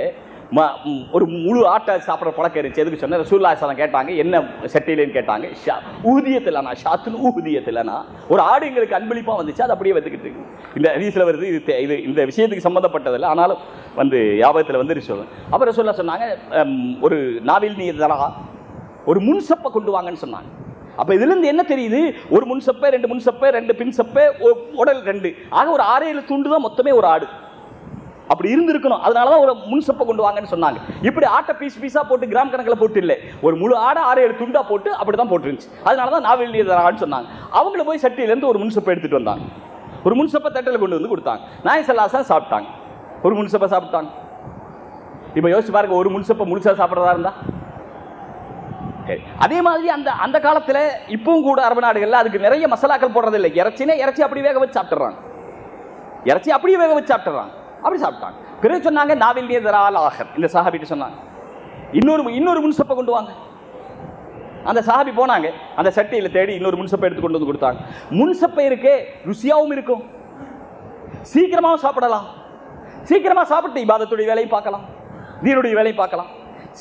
ஒரு முழு ஆட்டை சாப்பிட்ற பழக்கம் இருந்துச்சு. எதுக்கு சொன்ன ரசூல்லா கேட்டாங்க என்ன செட்டிலேன்னு கேட்டாங்க ஷா ஊதியத்திலனா ஷாத்துன்னு ஊதியத்திலனா ஒரு ஆடு எங்களுக்கு அன்பளிப்பாக வந்துச்சு அது அப்படியே வந்துக்கிட்டு இருக்கு. இந்த ஹதீஸ்ல வருது இது இது இந்த விஷயத்துக்கு சம்மந்தப்பட்டதில்லை ஆனாலும் வந்து யாபகத்தில் வந்து சொல்லுங்க. அப்புறம் சொல்ல சொன்னாங்க ஒரு நாவில் நீர் தரா ஒரு முன்சப்பை கொண்டு வாங்கன்னு சொன்னாங்க. அப்போ இதுலேருந்து என்ன தெரியுது? ஒரு முன்சப்பை ரெண்டு முன்சப்பை ரெண்டு பின் சப்பை உடல் ரெண்டு. ஆக ஒரு ஆறு ஏழு துண்டு தான் மொத்தமே ஒரு ஆடு. அப்படி இருந்திருக்கணும். அதனாலதான் ஒரு முன்சப்பை கொண்டு வாங்கன்னு சொன்னாங்க. இப்படி ஆட்டை பீஸ் பீஸா போட்டு கிராம் கணக்கில் போட்டு இல்லை. ஒரு முழு ஆடை ஆறு ஏழு துண்டா போட்டு அப்படிதான் போட்டுருந்துச்சு. அதனாலதான் நாவல் நீர் தரான்னு சொன்னாங்க. அவங்கள போய் சட்டியிலேருந்து ஒரு முன்சப்பை எடுத்துட்டு வந்தாங்க. ஒரு முன்சப்பை தட்டில் கொண்டு வந்து கொடுத்தாங்க. நாய் சல்லாசா சாப்பிட்டாங்க. ஒரு முன்சப்பை சாப்பிட்டாங்க. இப்ப யோசிச்சு பாருங்க ஒரு முன்சப்பை முழுசா சாப்பிட்றதா இருந்தா? சரி. அதே மாதிரி அந்த அந்த காலத்தில் இப்பவும் கூட அரபு நாடுகள்ல அதுக்கு நிறைய மசாலாக்கள் போடுறது இல்லை. இறைச்சினே இறைச்சி அப்படி வேக வச்சு சாப்பிட்டுறாங்க. இறைச்சி அப்படியே வேக வச்சு சாப்பிட்டுறாங்க. அப்படி சாப்பிட்டாங்க. பிறகு சொன்னாங்க நாவில் நீதரால் ஆகர். இந்த சஹாபிட்டு சொன்னாங்க. இன்னொரு இன்னொரு முன்சப்பை கொண்டு வாங்க. அந்த சாபி போனாங்க. அந்த சட்டியில் தேடி இன்னொரு முன்சப்பை எடுத்து கொண்டு வந்து கொடுத்தாங்க. முன்சப்பை இருக்கே ருசியாவும் இருக்கும். சீக்கிரமாகவும் சாப்பிடலாம். சீக்கிரமாக சாப்பிட்டு இபாதத்துடைய வேலையை பார்க்கலாம். தீனுடைய வேலையை பார்க்கலாம்.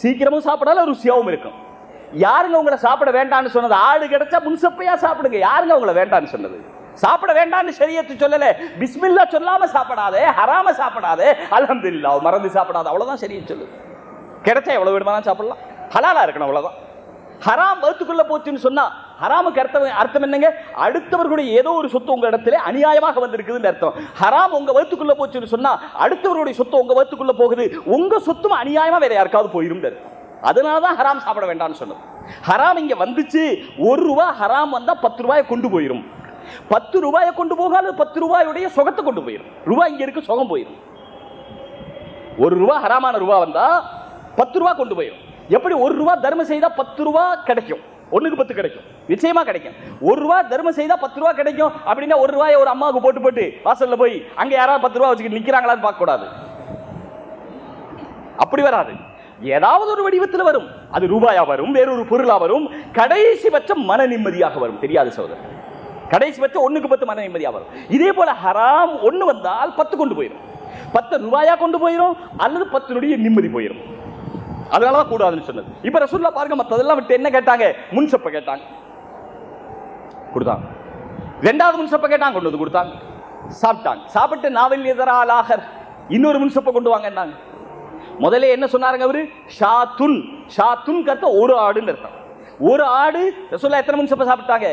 சீக்கிரமும் சாப்பிடலாம் ருசியாவும் இருக்கும். யாருங்க உங்களை சாப்பிட வேண்டாம்னு சொன்னது? ஆடு கிடைச்சா முன்சப்பையா சாப்பிடுங்க. யாருங்க உங்களை வேண்டாம்னு சொன்னது? சாப்பிட வேண்டாம்னு சரியத்து சொல்லல. பிஸ்மில்லா சொல்லாம சாப்பிடாதே ஹராம சாப்பிடாதே. அல்ஹம்துலில்லாஹ் மறந்து சாப்பிடாத. அவ்வளவுதான் ஷரியத் சொல்லுது. கிடைச்சா எவ்வளவு விடமா சாப்பிடலாம். ஹலாலா இருக்கணும் அவ்வளவுதான். ஹராம் வகுத்துக்குள்ள போச்சுன்னு சொன்னா ஹராமுக்கு அர்த்தம் அர்த்தம் என்னங்க? அடுத்தவர்களுடைய ஏதோ ஒரு சொத்து உங்க இடத்துல அநியாயமாக வந்திருக்குதுன்னு அர்த்தம். ஹராம் உங்க வகுத்துக்குள்ள போச்சுன்னு சொன்னா அடுத்தவருடைய சொத்து உங்க வகுத்துக்குள்ள போகுது. உங்க சொத்தும் அநியாயமா வேற யாருக்காவது போயிரும் அதனாலதான் ஹராம் சாப்பிட வேண்டாம்னு சொன்னது. ஹராம் இங்க வந்துச்சு ஒரு ரூபா ஹராம் வந்தா பத்து ரூபாயை கொண்டு போயிரும். பத்து ரூபாயை கொண்டு போகாது பத்து ரூபாயுடைய சுகத்தை கொண்டு போயிடும் ரூபாய் இங்க இருக்கு சுகம் போயிரும். ஒரு ரூபா ஹராமான ரூபா வந்தா பத்து ரூபா கொண்டு போயிடும் எப்படி ஒரு ரூபா தர்மம் செய்தா பத்து ரூபா கிடைக்கும்? ஒண்ணுக்கு பத்து கிடைக்கும். நிச்சயமா கிடைக்கும். ஒரு ரூபா தர்மம் செய்தா பத்து ரூபா கிடைக்கும். அப்படின்னா ஒரு ரூபாயை ஒரு அம்மாவுக்கு போட்டு போட்டு வாசல்ல போய் அங்க யாராவது பத்து ரூபா வச்சுக்கிட்டு நிக்கிறாங்களான்னு பார்க்க கூடாது அப்படி வராது. ஏதாவது ஒரு வடிவத்தில் வரும். அது ரூபாயா வரும் வேறொரு பொருளா வரும். கடைசி பட்சம் மன நிம்மதியாக வரும். தெரியாது சோதரர் கடைசி பட்சம் ஒண்ணுக்கு பத்து மன நிம்மதியா வரும் இதே போல ஹராம் ஒண்ணு வந்தால் பத்து கொண்டு போயிடும் பத்து ரூபாயா கொண்டு போயிடும் அல்லது பத்து நொடிய நிம்மதி போயிடும் அதனாலதான் கூடாதுன்னு சொன்னது. இப்ப ரசூல்லா பாருங்க மத்ததெல்லாம் விட்டு என்ன கேட்டாங்க? முன்சப்ப கேட்டாங்க. கொடுத்தாங்க. ரெண்டாவது முன்சப்ப கேட்டாங்க கொண்டு வந்து கொடுத்தாங்க. சாப்பிட்டாங்க. சாப்பிட்டு நாவல் எதராலாகர் இன்னொரு முன்சப்ப கொண்டு வாங்கன்னாங்க. முதல்ல என்ன சொன்னாருங்க அவரு? ஷாத்துன். ஷாத்துன் கத்த ஒரு ஆடுன்னு அர்த்தம். ஒரு ஆடு ரசூல்லா எத்தனை முன்சப்ப சாப்பிட்டாங்க?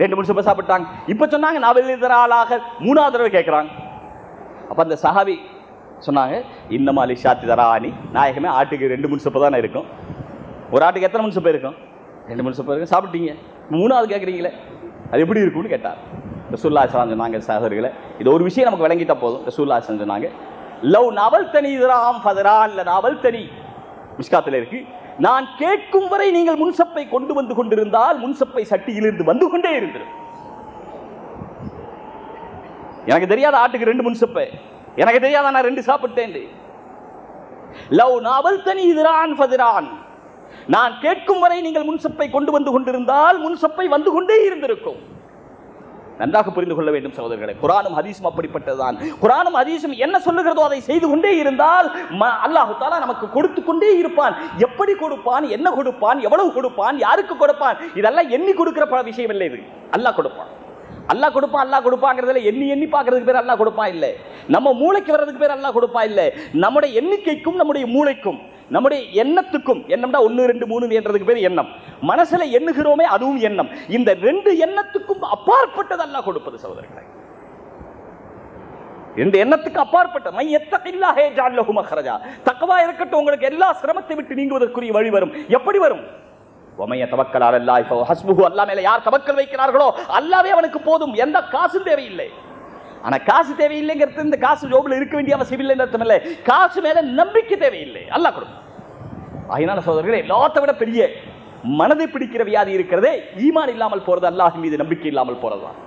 ரெண்டு மூணு சூப்பர் சாப்பிட்டாங்க. இப்போ சொன்னாங்க நவலிதராளாக மூணாவது தடவை கேட்குறாங்க. அப்போ அந்த சஹாபி சொன்னாங்க இன்னமா அலி ஷாத்தி தராணி நாயகமே ஆட்டுக்கு ரெண்டு மூணு சூப்பர் தானே இருக்கும். ஒரு ஆட்டுக்கு எத்தனை முன்சப்பு இருக்கும்? ரெண்டு மூணு சூப்பர் இருக்கும். சாப்பிட்டீங்க. மூணாவது கேட்குறீங்களே. அது எப்படி இருக்கும்னு கேட்டார். ரசூல்லா சலாம் சொன்னாங்க சகோதரிகளை இது ஒரு விஷயம் நமக்கு விளங்கிட்டா போதும். ரசூல்லா சலாம் சொன்னாங்க லவ் நவல் தனி இதராம் ஃபதரா இல்லை நவல் தனி மிஷ்காத்தில் இருக்குது நான் கேட்கும் வரை நீங்கள் முன்சப்பை கொண்டு வந்து கொண்டிருந்தால் முன்சப்பை சட்டியிலிருந்து வந்து கொண்டே இருந்திருக்கும் எனக்கு தெரியாத ஆட்டுக்கு ரெண்டு முன்சப்பை. எனக்கு தெரியாத நான் ரெண்டு சாப்பிட்டேன். லவ் நாவல் தனி இதுரான் ஃபதிரான். நான் கேட்கும் வரை நீங்கள் முன்சப்பை கொண்டு வந்து கொண்டிருந்தால் முன்சப்பை வந்து கொண்டே இருந்திருக்கும். நன்றாக புரிந்து கொள்ள வேண்டும் சகோதரர்களே. குரானும் ஹதீஸும் அப்படிப்பட்டதுதான். குரானும் ஹதீஸும் என்ன சொல்லுகிறதோ அதை செய்து கொண்டே இருந்தால் ம- அல்லாஹு தாலா நமக்கு கொடுத்து கொண்டே இருப்பான். எப்படி கொடுப்பான் என்ன கொடுப்பான் எவ்வளவு கொடுப்பான் யாருக்கு கொடுப்பான் இதெல்லாம் எண்ணி கொடுக்கிற பல விஷயம் இல்லை இது. அல்லாஹ் கொடுப்பான். அல்லாஹ் கொடுப்பான் அல்லாஹ் கொடுப்பாங்கிறதுல எண்ணி எண்ணி பார்க்கறதுக்கு பேர் அல்லாஹ் கொடுப்பான் இல்லை. நம்ம மூளைக்கு வர்றதுக்கு பேர் அல்லாஹ் கொடுப்பான் இல்லை. நம்முடைய எண்ணிக்கைக்கும் நம்முடைய மூளைக்கும் நம்முடைய எண்ணத்துக்கும் எண்ணம்டா ஒன்று ரெண்டு மூணு என்றதுக்கு பேர் எண்ணம். மனசுல எண்ணுகிறோமே அதுவும் எண்ணம். இந்த ரெண்டு எண்ணத்துக்கும் அப்பாற்பட்டது அல்லாஹ் கொடுப்பது சகோதரர்களை. இந்த எண்ணத்துக்கு அப்பாற்பட்ட மை எத்தகில்லாஹே ஜால்லஹு மஹரஜா. தக்கவா இருக்கட்டும் உங்களுக்கு எல்லா சிரமத்தை விட்டு நீங்குவதற்குரிய வழி வரும். எப்படி வரும்? ஒமைய தவக்கலால் அல்லாஹ் ஃபஹு ஹஸ்புஹு. மேல யார் தவக்கல் வைக்கிறார்களோ அல்லாவே அவனுக்கு போதும். எந்த காசும் தேவையில்லை. ஆனா காசு தேவையில்லைங்கிறது இந்த காசு ஜோபில் இருக்க வேண்டிய அவசியம் இல்லைன்னு அர்த்தம் இல்லை. காசு மேல நம்பிக்கை தேவையில்லை. அல்லாஹ் கொடுக்கும். அதனால சோதர்கள் எல்லாத்தை விட பெரிய மனதை பிடிக்கிற வியாதி இருக்கிறதே ஈமான் இல்லாமல் போறது அல்லாஹ் மீது நம்பிக்கை இல்லாமல் போறதுதான்.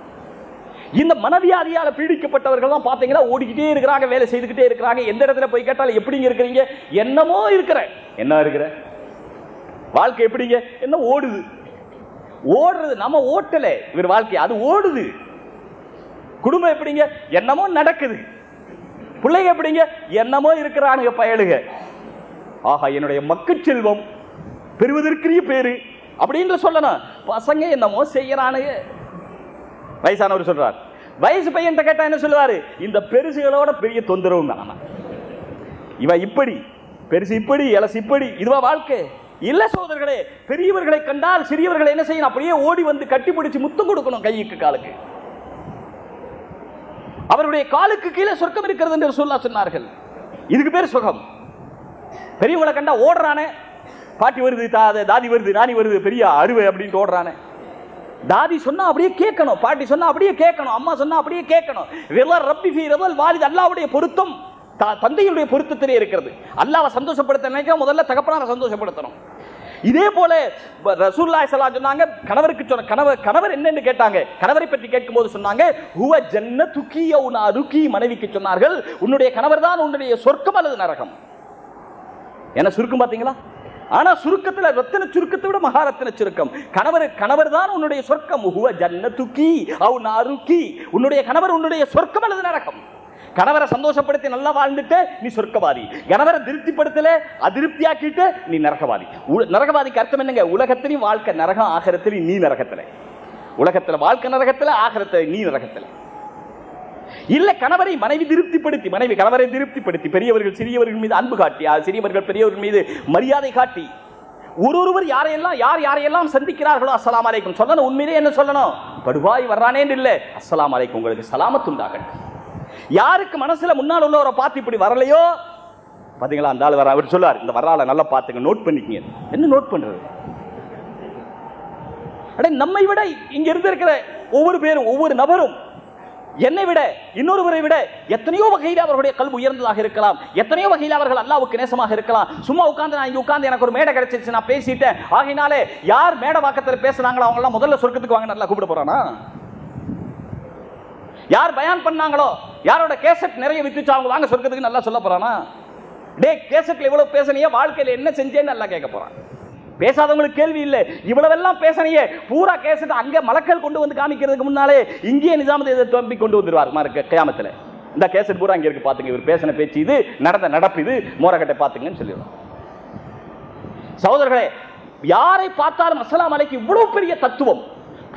இந்த மனவியாதியால் பீடிக்கப்பட்டவர்கள் தான் பார்த்தீங்கன்னா ஓடிக்கிட்டே இருக்கிறாங்க வேலை செய்துக்கிட்டே இருக்கிறாங்க. எந்த இடத்துல போய் கேட்டாலும் எப்படிங்க இருக்கிறீங்க? என்னமோ இருக்கிற. என்ன இருக்கிற? வாழ்க்கை எப்படிங்க? என்ன ஓடுது? ஓடுறது நம்ம ஓட்டல இவர் வாழ்க்கை அது ஓடுது. குடும்பம் எப்படிங்க? என்னமோ நடக்குது. பிள்ளைங்க எப்படிங்க? என்னமோ இருக்கிறானுங்க பயலுக. ஆஹா என்னுடைய மக்கச்செல்வம் பெறுவதற்குரிய பேரு அப்படின்னு சொல்லணும் பசங்க என்னமோ செய்யறானுங்க வயசானவர் சொல்றார். வயசு பையன் கேட்டா என்ன சொல்லுவாரு? இந்த பெருசுகளோட பெரிய தொந்தரவு தான் இவ இப்படி பெருசு இப்படி எலசு இப்படி இதுவா வாழ்க்கை? இல்ல சோதர்களே பெரியவர்களை கண்டால் சிறியவர்களை என்ன செய்யணும்? அப்படியே ஓடி வந்து கட்டி பிடிச்சு முத்தம் கொடுக்கணும் கைக்கு காலுக்கு. அவருடைய காலுக்கு கீழே சொர்க்கம் இருக்கிறது என்று சொல்லா சொன்னார்கள். இதுக்கு பேர் சுகம் பெரியவங்களை கண்டா ஓடுறானே. பாட்டி வருது தா- தாதி வருது நானி வருது பெரிய அருவை அப்படின்ட்டு ஓடுறானே. தாதி சொன்னா அப்படியே கேட்கணும் பாட்டி சொன்னா அப்படியே கேட்கணும் அம்மா சொன்னா அப்படியே கேட்கணும். ரிதல் ரப்பி ஃபீ ரவல் வாலித் அல்லாவுடைய பொருத்தம் தந்தையுடைய பொருத்தத்திலே இருக்கிறது. அல்லாவை சந்தோஷப்படுத்த நினைக்க முதல்ல தகப்பனாரை சந்தோஷப்படுத்தணும். இதே போல ப- சலா சொன்னாங்க கணவருக்கு சொன்ன கணவர் கணவர் என்னன்னு கேட்டாங்க. கணவரை பற்றி கேட்கும்போது சொன்னாங்க ஹுவ துக்கிய உன அருக்கி மனைவிக்கு சொன்னார்கள் உன்னுடைய கணவர் தான் உன்னுடைய சொர்க்கம் அல்லது நரகம். என்ன சுருக்கம் பார்த்தீங்களா? ஆனால் சுருக்கத்தில் ரத்தின சுருக்கத்தை விட மகாரத்தின சுருக்கம். கணவர் கணவர் தான் உன்னுடைய சொர்க்கம். ஹுவ ஜன்னதுகி அவு நாருக்கி. உன்னுடைய கணவர் உன்னுடைய சொர்க்கம் அல்லது நரகம்? கணவரை சந்தோஷப்படுத்தி நல்லா வாழ்ந்துட்டு நீ சொர்க்கவாதி. கணவரை திருப்திப்படுத்தல அதிருப்தியாக்கிட்டு நீ நரகவாதி. நரகவாதிக்கு அர்த்தம் என்னங்க? உலகத்திலையும் வாழ்க்கை நரகம் ஆகரத்திலையும் நீ நரகத்தில். உலகத்துல வாழ்க்கை நரகத்துல ஆகரத்துல நீ நரகத்தில். இல்ல கணவரை மனைவி திருப்திப்படுத்தி மனைவி கணவரை திருப்திப்படுத்தி பெரியவர்கள் சிறியவர்கள் மீது அன்பு காட்டி சிறியவர்கள் பெரியவர்கள் மீது மரியாதை காட்டி ஒரு ஒருவர் யாரையெல்லாம் யார் யாரையெல்லாம் சந்திக்கிறார்களோ அஸ்லாம் அலைக்கும் சொல்லணும் உண்மையிலே என்ன சொல்லணும்? படுவாய் வர்றானேன்னு இல்லை. அஸ்லாம் அலைக்கும் உங்களுக்கு சலாமத்து உண்டாகட்டும். யாருக்கு மனசுல முன்னால் உள்ளவரை பார்த்து இப்படி வரலையோ? பாத்தீங்களா அந்த ஆள் வர அவர் சொல்லார் இந்த வர்றால நல்லா பார்த்துங்க நோட் பண்ணிக்கங்க. என்ன நோட் பண்றது? அட நம்மை விட இங்க இருந்து இருக்கிற ஒவ்வொரு பேரும் ஒவ்வொரு நபரும் என்னை விட இன்னொருவரை விட எத்தனையோ வகையில் அவர்களுடைய கல்வி உயர்ந்ததாக இருக்கலாம். எத்தனையோ வகையில் அவர்கள் அல்லாவுக்கு நேசமாக இருக்கலாம். சும்மா உட்கார்ந்து நான் இங்க உட்கார்ந்து எனக்கு ஒரு மேடை கிடைச்சிருச்சு நான் பேசிட்டேன். ஆகினாலே யார் மேடை வாக்கத்தில் பேசுனாங்களோ அவங்க எல்லாம் முதல்ல சொர்க்கத்துக்கு வாங்க நல்லா கூப்பிட போறானா? யார் பயான் பண்ணாங்களோ யாரோட கேசட் நிறைய வித்துச்சு அவங்க வாங்க சொர்க்கத்துக்கு நல்லா சொல்ல போறானா? டே கேசட்ல இவ்வளவு பேசணியே வாழ்க்கையில என்ன செஞ்சேன்னு நல்லா கேட்க போறான். பேசாதவங்களுக்கு கேள்வி இல்லை. இவ்வளவெல்லாம் பேசணையே. பூரா கேசிட்டு அங்க மலக்கல் கொண்டு வந்து காமிக்கிறதுக்கு முன்னாலே இங்கேயே நிஜாமத்தை இதை தம்பி கொண்டு வந்துருவார். மார்க்க இந்த கேசட் பூரா அங்கே இருக்கு பார்த்துங்க இவர் பேசின பேச்சு இது நடந்த நடப்பு இது. மோரக்கட்டை பாத்துங்கன்னு சொல்லிடுவோம் சகோதரர்களே யாரை பார்த்தாலும் அஸ்லாம் அலைக்கு இவ்வளவு பெரிய தத்துவம்.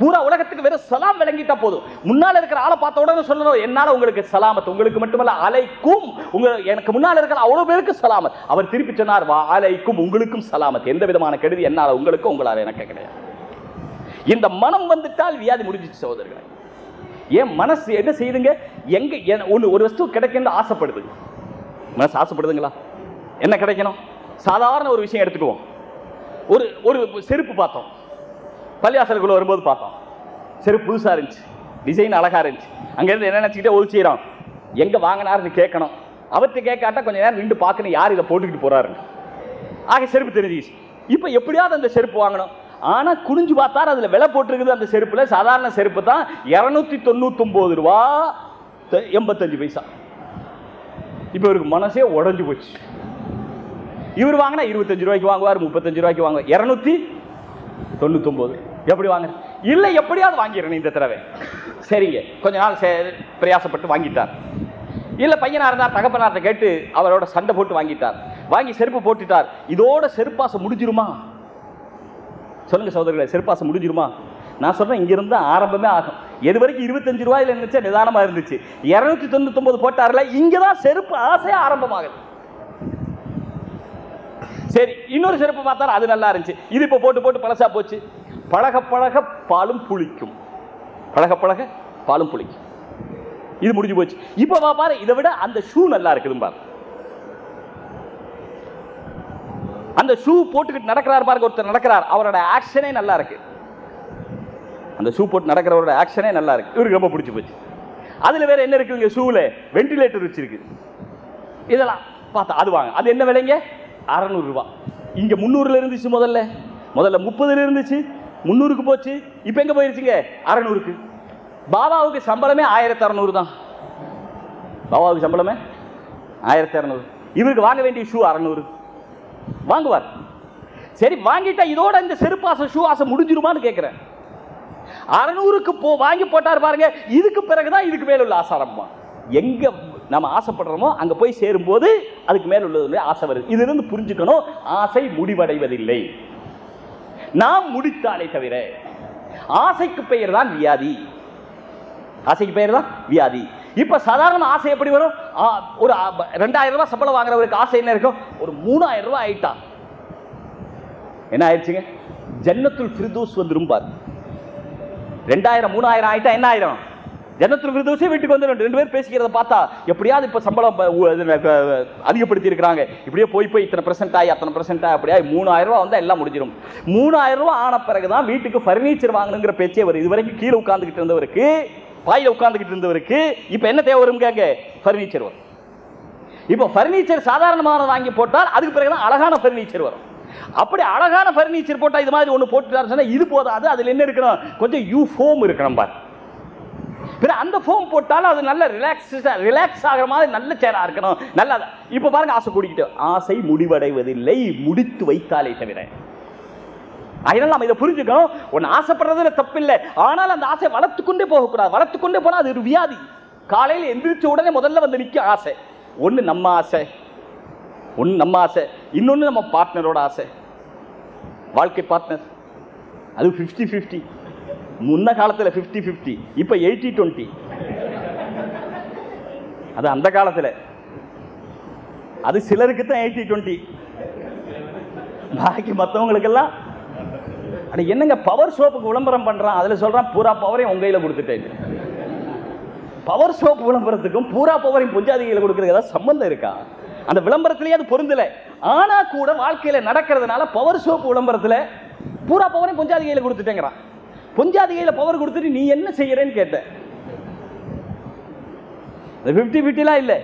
பூரா உலகத்துக்கு வெறும் சலாம் விளங்கிட்டா போதும். முன்னால இருக்கிற ஆளை பார்த்த உடனே சொல்லணும் என்னால உங்களுக்கு சலாமத் உங்களுக்கு மட்டுமல்ல அலைக்கும். உங்க எனக்கு முன்னால இருக்கிற அவ்வளவு பேருக்கு சலாமத். அவர் திருப்பி சொன்னார் வா அலைக்கும் உங்களுக்கும் சலாமத். எந்த விதமான கெடுதி என்னால உங்களுக்கு உங்களால எனக்கு கிடையாது. இந்த மனம் வந்துட்டால் வியாதி முடிஞ்சிச்சு சகோதரர்களே. ஏன் மனசு என்ன செய்யுதுங்க? எங்க ஒன்று ஒரு வஸ்து கிடைக்கணும்னு ஆசைப்படுது. மனசு ஆசைப்படுதுங்களா? என்ன கிடைக்கணும்? சாதாரண ஒரு விஷயம் எடுத்துக்குவோம். ஒரு ஒரு செருப்பு பார்த்தோம். பள்ளியாசலுக்குள்ள வரும்போது பார்த்தோம். செருப்பு புதுசாக இருந்துச்சு. டிசைன் அழகாக இருந்துச்சு. அங்கேருந்து என்ன நினச்சிக்கிட்டே ஒழு எங்கே வாங்கினாருன்னு கேட்கணும். அவர்கிட்ட கேட்காட்டா கொஞ்சம் நேரம் நின்று பார்க்கணும் யார் இதை போட்டுக்கிட்டு போகிறாருன்னு ஆக செருப்பு தெரிஞ்சிச்சு இப்போ எப்படியாவது அந்த செருப்பு வாங்கணும். ஆனால் குனிஞ்சு பார்த்தா அதில் விலை போட்டிருக்குது அந்த செருப்பில். சாதாரண செருப்பு தான். இரநூத்தி தொண்ணூத்தொம்பது ரூபா எண்பத்தஞ்சு பைசா. இப்போ இவருக்கு மனசே உடஞ்சி போச்சு. இவர் வாங்கினா இருபத்தஞ்சு ரூபாய்க்கு வாங்குவார் முப்பத்தஞ்சு ரூபாய்க்கு வாங்குவார். இரநூத்தி தொண்ணூத்தொம்பது எப்படி வாங்க இல்ல எப்படியாவது வாங்கிடணும் இந்த தடவை. சரிங்க. கொஞ்ச நாள் பிரயாசப்பட்டு வாங்கிட்டார். இல்ல பையனா இருந்தார் தகப்பனார்ட்ட கேட்டு அவரோட சண்டை போட்டு வாங்கிட்டார். வாங்கி செருப்பு போட்டுட்டார். இதோட செருப்பாசம் முடிஞ்சிருமா? சொல்லுங்க சகோதரர்களே செருப்பாசம் முடிஞ்சிருமா? நான் சொல்றேன் இங்கிருந்து ஆரம்பமே ஆகும். எது வரைக்கும் இருபத்தஞ்சு ரூபாயில இருந்துச்சு நிதானமா இருந்துச்சு. இருநூத்தி தொண்ணூத்தி ஒன்பது போட்டார்ல இங்கதான் செருப்பு ஆசை ஆரம்பமாகுது. சரி இன்னொரு செருப்பு பார்த்தாலும் அது நல்லா இருந்துச்சு. இது இப்போ போட்டு போட்டு பழசா போச்சு. பழக பழக பாலும் புளிக்கும். பழக பழக பாலும் புளிக்கும். இது முடிஞ்சு போச்சு. இப்ப வா பாரு இதை விட அந்த ஷூ நல்லா இருக்குது பாரு. அந்த ஷூ போட்டுக்கிட்டு நடக்கிறார் பாருங்க ஒருத்தர் நடக்கிறார். அவரோட ஆக்ஷனே நல்லா இருக்கு. அந்த ஷூ போட்டு நடக்கிறவரோட ஆக்ஷனே நல்லா இருக்கு. இவருக்கு ரொம்ப பிடிச்சி போச்சு. அதுல வேற என்ன இருக்குங்க ஷூல வென்டிலேட்டர் வச்சிருக்கு. இதெல்லாம் பார்த்தா அது வாங்க. அது என்ன விலைங்க? அறநூறுரூவா இங்கே இங்க முந்நூறுல இருந்துச்சு முதல்ல. முதல்ல முப்பதுல இருந்துச்சு. முந்நூறுக்கு போச்சு. இப்போ எங்கே போயிருச்சுங்க? அறநூறுக்கு. பாபாவுக்கு சம்பளமே ஆயிரத்தி அறநூறு தான். பாபாவுக்கு சம்பளமே ஆயிரத்தி அறநூறு. இவருக்கு வாங்க வேண்டிய ஷூ அறநூறு. வாங்குவார். சரி வாங்கிட்டா இதோட இந்த செருப்பாசம் ஷூ ஆசை முடிஞ்சிருமான்னு கேட்குறேன் அறநூறுக்கு போ வாங்கி போட்டார் பாருங்க. இதுக்கு பிறகுதான் இதுக்கு மேல உள்ள ஆசை எங்க நம்ம ஆசைப்படுறோமோ அங்க போய் சேரும்போது அதுக்கு மேல உள்ளது ஆசை வருது. இதுல இருந்து புரிஞ்சுக்கணும் ஆசை முடிவடைவதில்லை. நாம் முடித்தாலே தவிர ஆசைக்கு பெயர் தான் வியாதி. ஆசைக்கு பெயர் தான் வியாதி. இப்ப சாதாரண ஆசை எப்படி வரும்? ஆ, ஒரு ரெண்டாயிரம் ரூபாய் சம்பளம் வாங்குறவருக்கு ஆசை என்ன இருக்கும்? ஒரு மூணாயிரம் ரூபாய் ஆயிட்டா. என்ன ஆயிடுச்சுங்க? ஜன்னத்துல் ஃபிர்தூஸ் வந்துரும் பாரு. ரெண்டாயிரம் மூணாயிரம் ஆயிட்டா என்ன ஆயிரும்? ஜன்னத்துல் ஃபிர்தூஸே வீட்டுக்கு வந்து ரெண்டு பேர் பேசிக்கிறத பார்த்தா எப்படியாவது இப்ப சம்பளம் அதிகப்படுத்தி இருக்கிறாங்க இப்படியே போய் போய் இத்தனை பர்சன்ட் ஆகி அத்தனை பர்சன்ட் ஆகி அப்படியே மூணாயிரம் ரூபா வந்தால் எல்லாம் முடிஞ்சிடும் மூணாயிரம் ரூபா ஆன பிறகுதான் வீட்டுக்கு ஃபர்னிச்சர் வாங்கணுங்கிற பேச்சே வரும். இது வரைக்கும் கீழே உட்காந்துக்கிட்டு இருந்தவருக்கு பாயில் உட்காந்துக்கிட்டு இருந்தவருக்கு இப்போ என்ன தேவை வரும் கேங்க ஃபர்னிச்சர் வரும். இப்போ ஃபர்னிச்சர் சாதாரணமான வாங்கி போட்டால் அதுக்கு பிறகுதான் அழகான ஃபர்னிச்சர் வரும். அப்படி அழகான ஃபர்னிச்சர் போட்டால் இது மாதிரி ஒன்று போட்டுட்டாரு சொன்னால் இது போதாது. அதில் என்ன இருக்கணும்? கொஞ்சம் யூ ஃபோம் இருக்கணும் பார். பிற அந்த ஃபோம் போட்டாலும் அது நல்ல ரிலாக்ஸ் ரிலாக்ஸ் ஆகிற மாதிரி நல்ல சேராக இருக்கணும். நல்லா இப்போ பாருங்க ஆசை கூடிக்கிட்டு. ஆசை முடிவடைவதில்லை முடித்து வைத்தாலே தவிர. அதனால நம்ம இதை புரிஞ்சுக்கணும். ஒன்று ஆசைப்படுறதுல தப்பில்லை. ஆனால் அந்த ஆசை வளர்த்துக்கொண்டே போகக்கூடாது. வளர்த்து கொண்டே அது ஒரு வியாதி. காலையில் எந்திரிச்ச உடனே முதல்ல வந்து நிற்க ஆசை. ஒன்று நம்ம ஆசை. ஒன்று நம்ம ஆசை. இன்னொன்று நம்ம பார்ட்னரோட ஆசை. வாழ்க்கை பார்ட்னர் அது 50 50 முன்ன காலத்துல 50 50 இப்ப எயிட்டி டுவெண்ட்டி அது அந்த காலத்துல. அது சிலருக்கு தான் எயிட்டி டுவெண்ட்டி பாக்கி மற்றவங்களுக்கெல்லாம் அட என்னங்க பவர் சோப்புக்கு விளம்பரம் பண்றான். அதுல சொல்றான் பூரா பவரையும் உங்கள் கையில் கொடுத்துட்டேன். பவர் சோப் விளம்பரத்துக்கும் பூரா பவரையும் பொஞ்சாதி கையில ஏதாவது சம்பந்தம் இருக்கா? அந்த விளம்பரத்திலேயே அது பொருந்தல. ஆனா கூட வாழ்க்கையில நடக்கிறதுனால பவர் சோப்பு விளம்பரத்துல பூரா பவரையும் பொஞ்சாதி கொடுத்துட்டேங்கிறான். பொஞ்சாதி பவர் கொடுத்துட்டு நீ என்ன செய்யறேன்னு கேட்ட. ஃபிஃப்டி ஃபிஃப்டிலாம் இல்லை.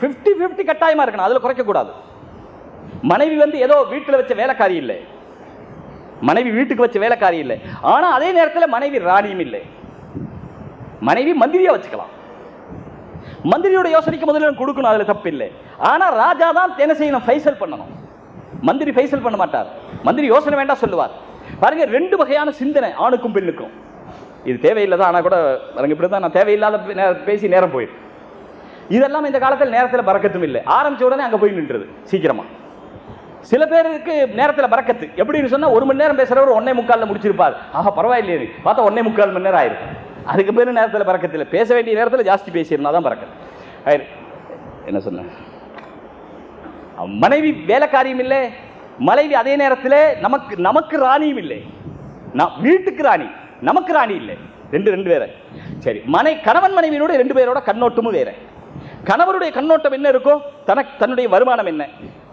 ஃபிஃப்டி ஃபிஃப்டி கட்டாயமா இருக்கணும். அதுல குறைக்கக்கூடாது. மனைவி வந்து ஏதோ வீட்டுல வச்ச வேலைக்காரி இல்லை. மனைவி வீட்டுக்கு வச்ச வேலைக்காரி இல்லை. ஆனா அதே நேரத்தில் மனைவி ராணியும் இல்லை. மனைவி மந்திரியா வச்சுக்கலாம். மந்திரியோட யோசனைக்கு முதல்ல கொடுக்கணும் அதுல தப்பு இல்லை. ஆனா ராஜா தான் என்ன செய்யணும்? ஃபைசல் பண்ணணும். மந்திரி ஃபைசல் பண்ண மாட்டார். மந்திரி யோசனை வேண்டாம் சொல்லுவார். பாருங்க ரெண்டு வகையான சிந்தனை ஆணுக்கும் பெண்ணுக்கும். இது தேவையில்லை தான் ஆனால் கூட பாருங்க இப்படி தான் நான் தேவையில்லாத பேசி நேரம் போயிடும் இதெல்லாம் இந்த காலத்தில் நேரத்தில் பறக்கத்தும் இல்லை. ஆரம்பிச்ச உடனே அங்கே போய் நின்றுது சீக்கிரமா. சில பேருக்கு நேரத்தில் பறக்கத்து. எப்படின்னு சொன்னால் ஒரு மணி நேரம் பேசுகிறவர் ஒன்னே முக்காலில் முடிச்சிருப்பார். ஆஹா பரவாயில்லையே பார்த்தா ஒன்னே முக்கால் மணி நேரம் ஆயிருக்கு அதுக்கு பேர் நேரத்தில் பறக்கத்தில் பேச வேண்டிய நேரத்தில் ஜாஸ்தி பேசியிருந்தா தான் பறக்கத்து. ஆயிரு. என்ன சொன்ன? மனைவி வேலைக்காரியும் இல்லை. மனைவி அதே நேரத்தில் நமக்கு நமக்கு ராணியும் இல்லை. நான் வீட்டுக்கு ராணி நமக்கு ராணி இல்லை. ரெண்டு ரெண்டு வேற சரி மனை கணவன் மனைவியோட ரெண்டு பேரோட கண்ணோட்டமும் வேற. கணவருடைய கண்ணோட்டம் என்ன இருக்கும் தனக்கு தன்னுடைய வருமானம் என்ன?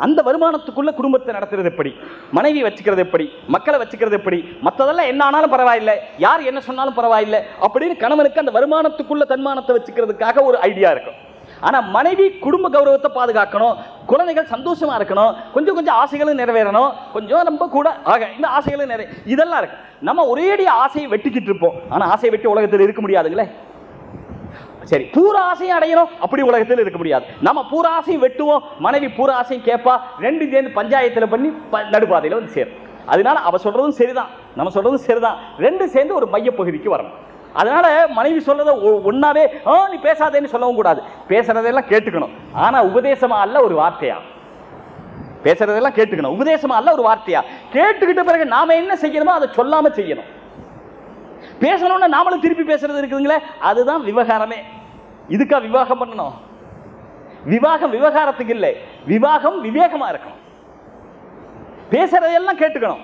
அந்த வருமானத்துக்குள்ள குடும்பத்தை நடத்துறது எப்படி? மனைவி வச்சுக்கிறது எப்படி? மக்களை வச்சுக்கிறது எப்படி? மற்றதெல்லாம் என்ன ஆனாலும் பரவாயில்லை. யார் என்ன சொன்னாலும் பரவாயில்லை. அப்படின்னு கணவனுக்கு அந்த வருமானத்துக்குள்ள தன்மானத்தை வச்சுக்கிறதுக்காக ஒரு ஐடியா இருக்கும். ஆனா மனைவி குடும்ப கௌரவத்தை பாதுகாக்கணும் குழந்தைகள் சந்தோஷமா இருக்கணும் கொஞ்சம் கொஞ்சம் ஆசைகளும் நிறைவேறணும் கொஞ்சம் ரொம்ப கூட ஆக இந்த ஆசைகளும் நிறைய இதெல்லாம் இருக்கு. நம்ம ஒரேடி ஆசையை வெட்டிக்கிட்டு இருப்போம். ஆனா ஆசையை வெட்டி உலகத்தில் இருக்க முடியாதுங்களே? சரி பூரா ஆசையும் அடையணும் அப்படி உலகத்தில் இருக்க முடியாது. நம்ம பூரா ஆசையும் வெட்டுவோம் மனைவி பூரா ஆசையும் கேட்பா ரெண்டு சேர்ந்து பஞ்சாயத்தில் பண்ணி ப- நடுப்பாதையில் வந்து சேரும். அதனால அவ சொல்றதும் சரிதான் நம்ம சொல்றதும் சரிதான். ரெண்டு சேர்ந்து ஒரு மையப்பகுதிக்கு வரணும். அதனால மனைவி சொல்றத ஒ- ஒண்ணாவே ஆ நீ பேசாதேன்னு சொல்லவும் கூடாது. பேசுறதெல்லாம் கேட்டுக்கணும். ஆனா உபதேசமா அல்ல ஒரு வார்த்தையா? பேசுறதெல்லாம் கேட்டுக்கணும். உபதேசமா அல்ல ஒரு வார்த்தையா? கேட்டுக்கிட்ட பிறகு நாம என்ன செய்யணுமோ அதை சொல்லாம செய்யணும். பேசணும்னா நாமளும் திருப்பி பேசுறது இருக்குதுங்களே அதுதான் விவகாரமே. இதுக்கா விவாகம் பண்ணணும்? விவாகம் விவகாரத்துக்கு இல்லை. விவாகம் விவேகமா இருக்கணும். பேசுறதெல்லாம் கேட்டுக்கணும்.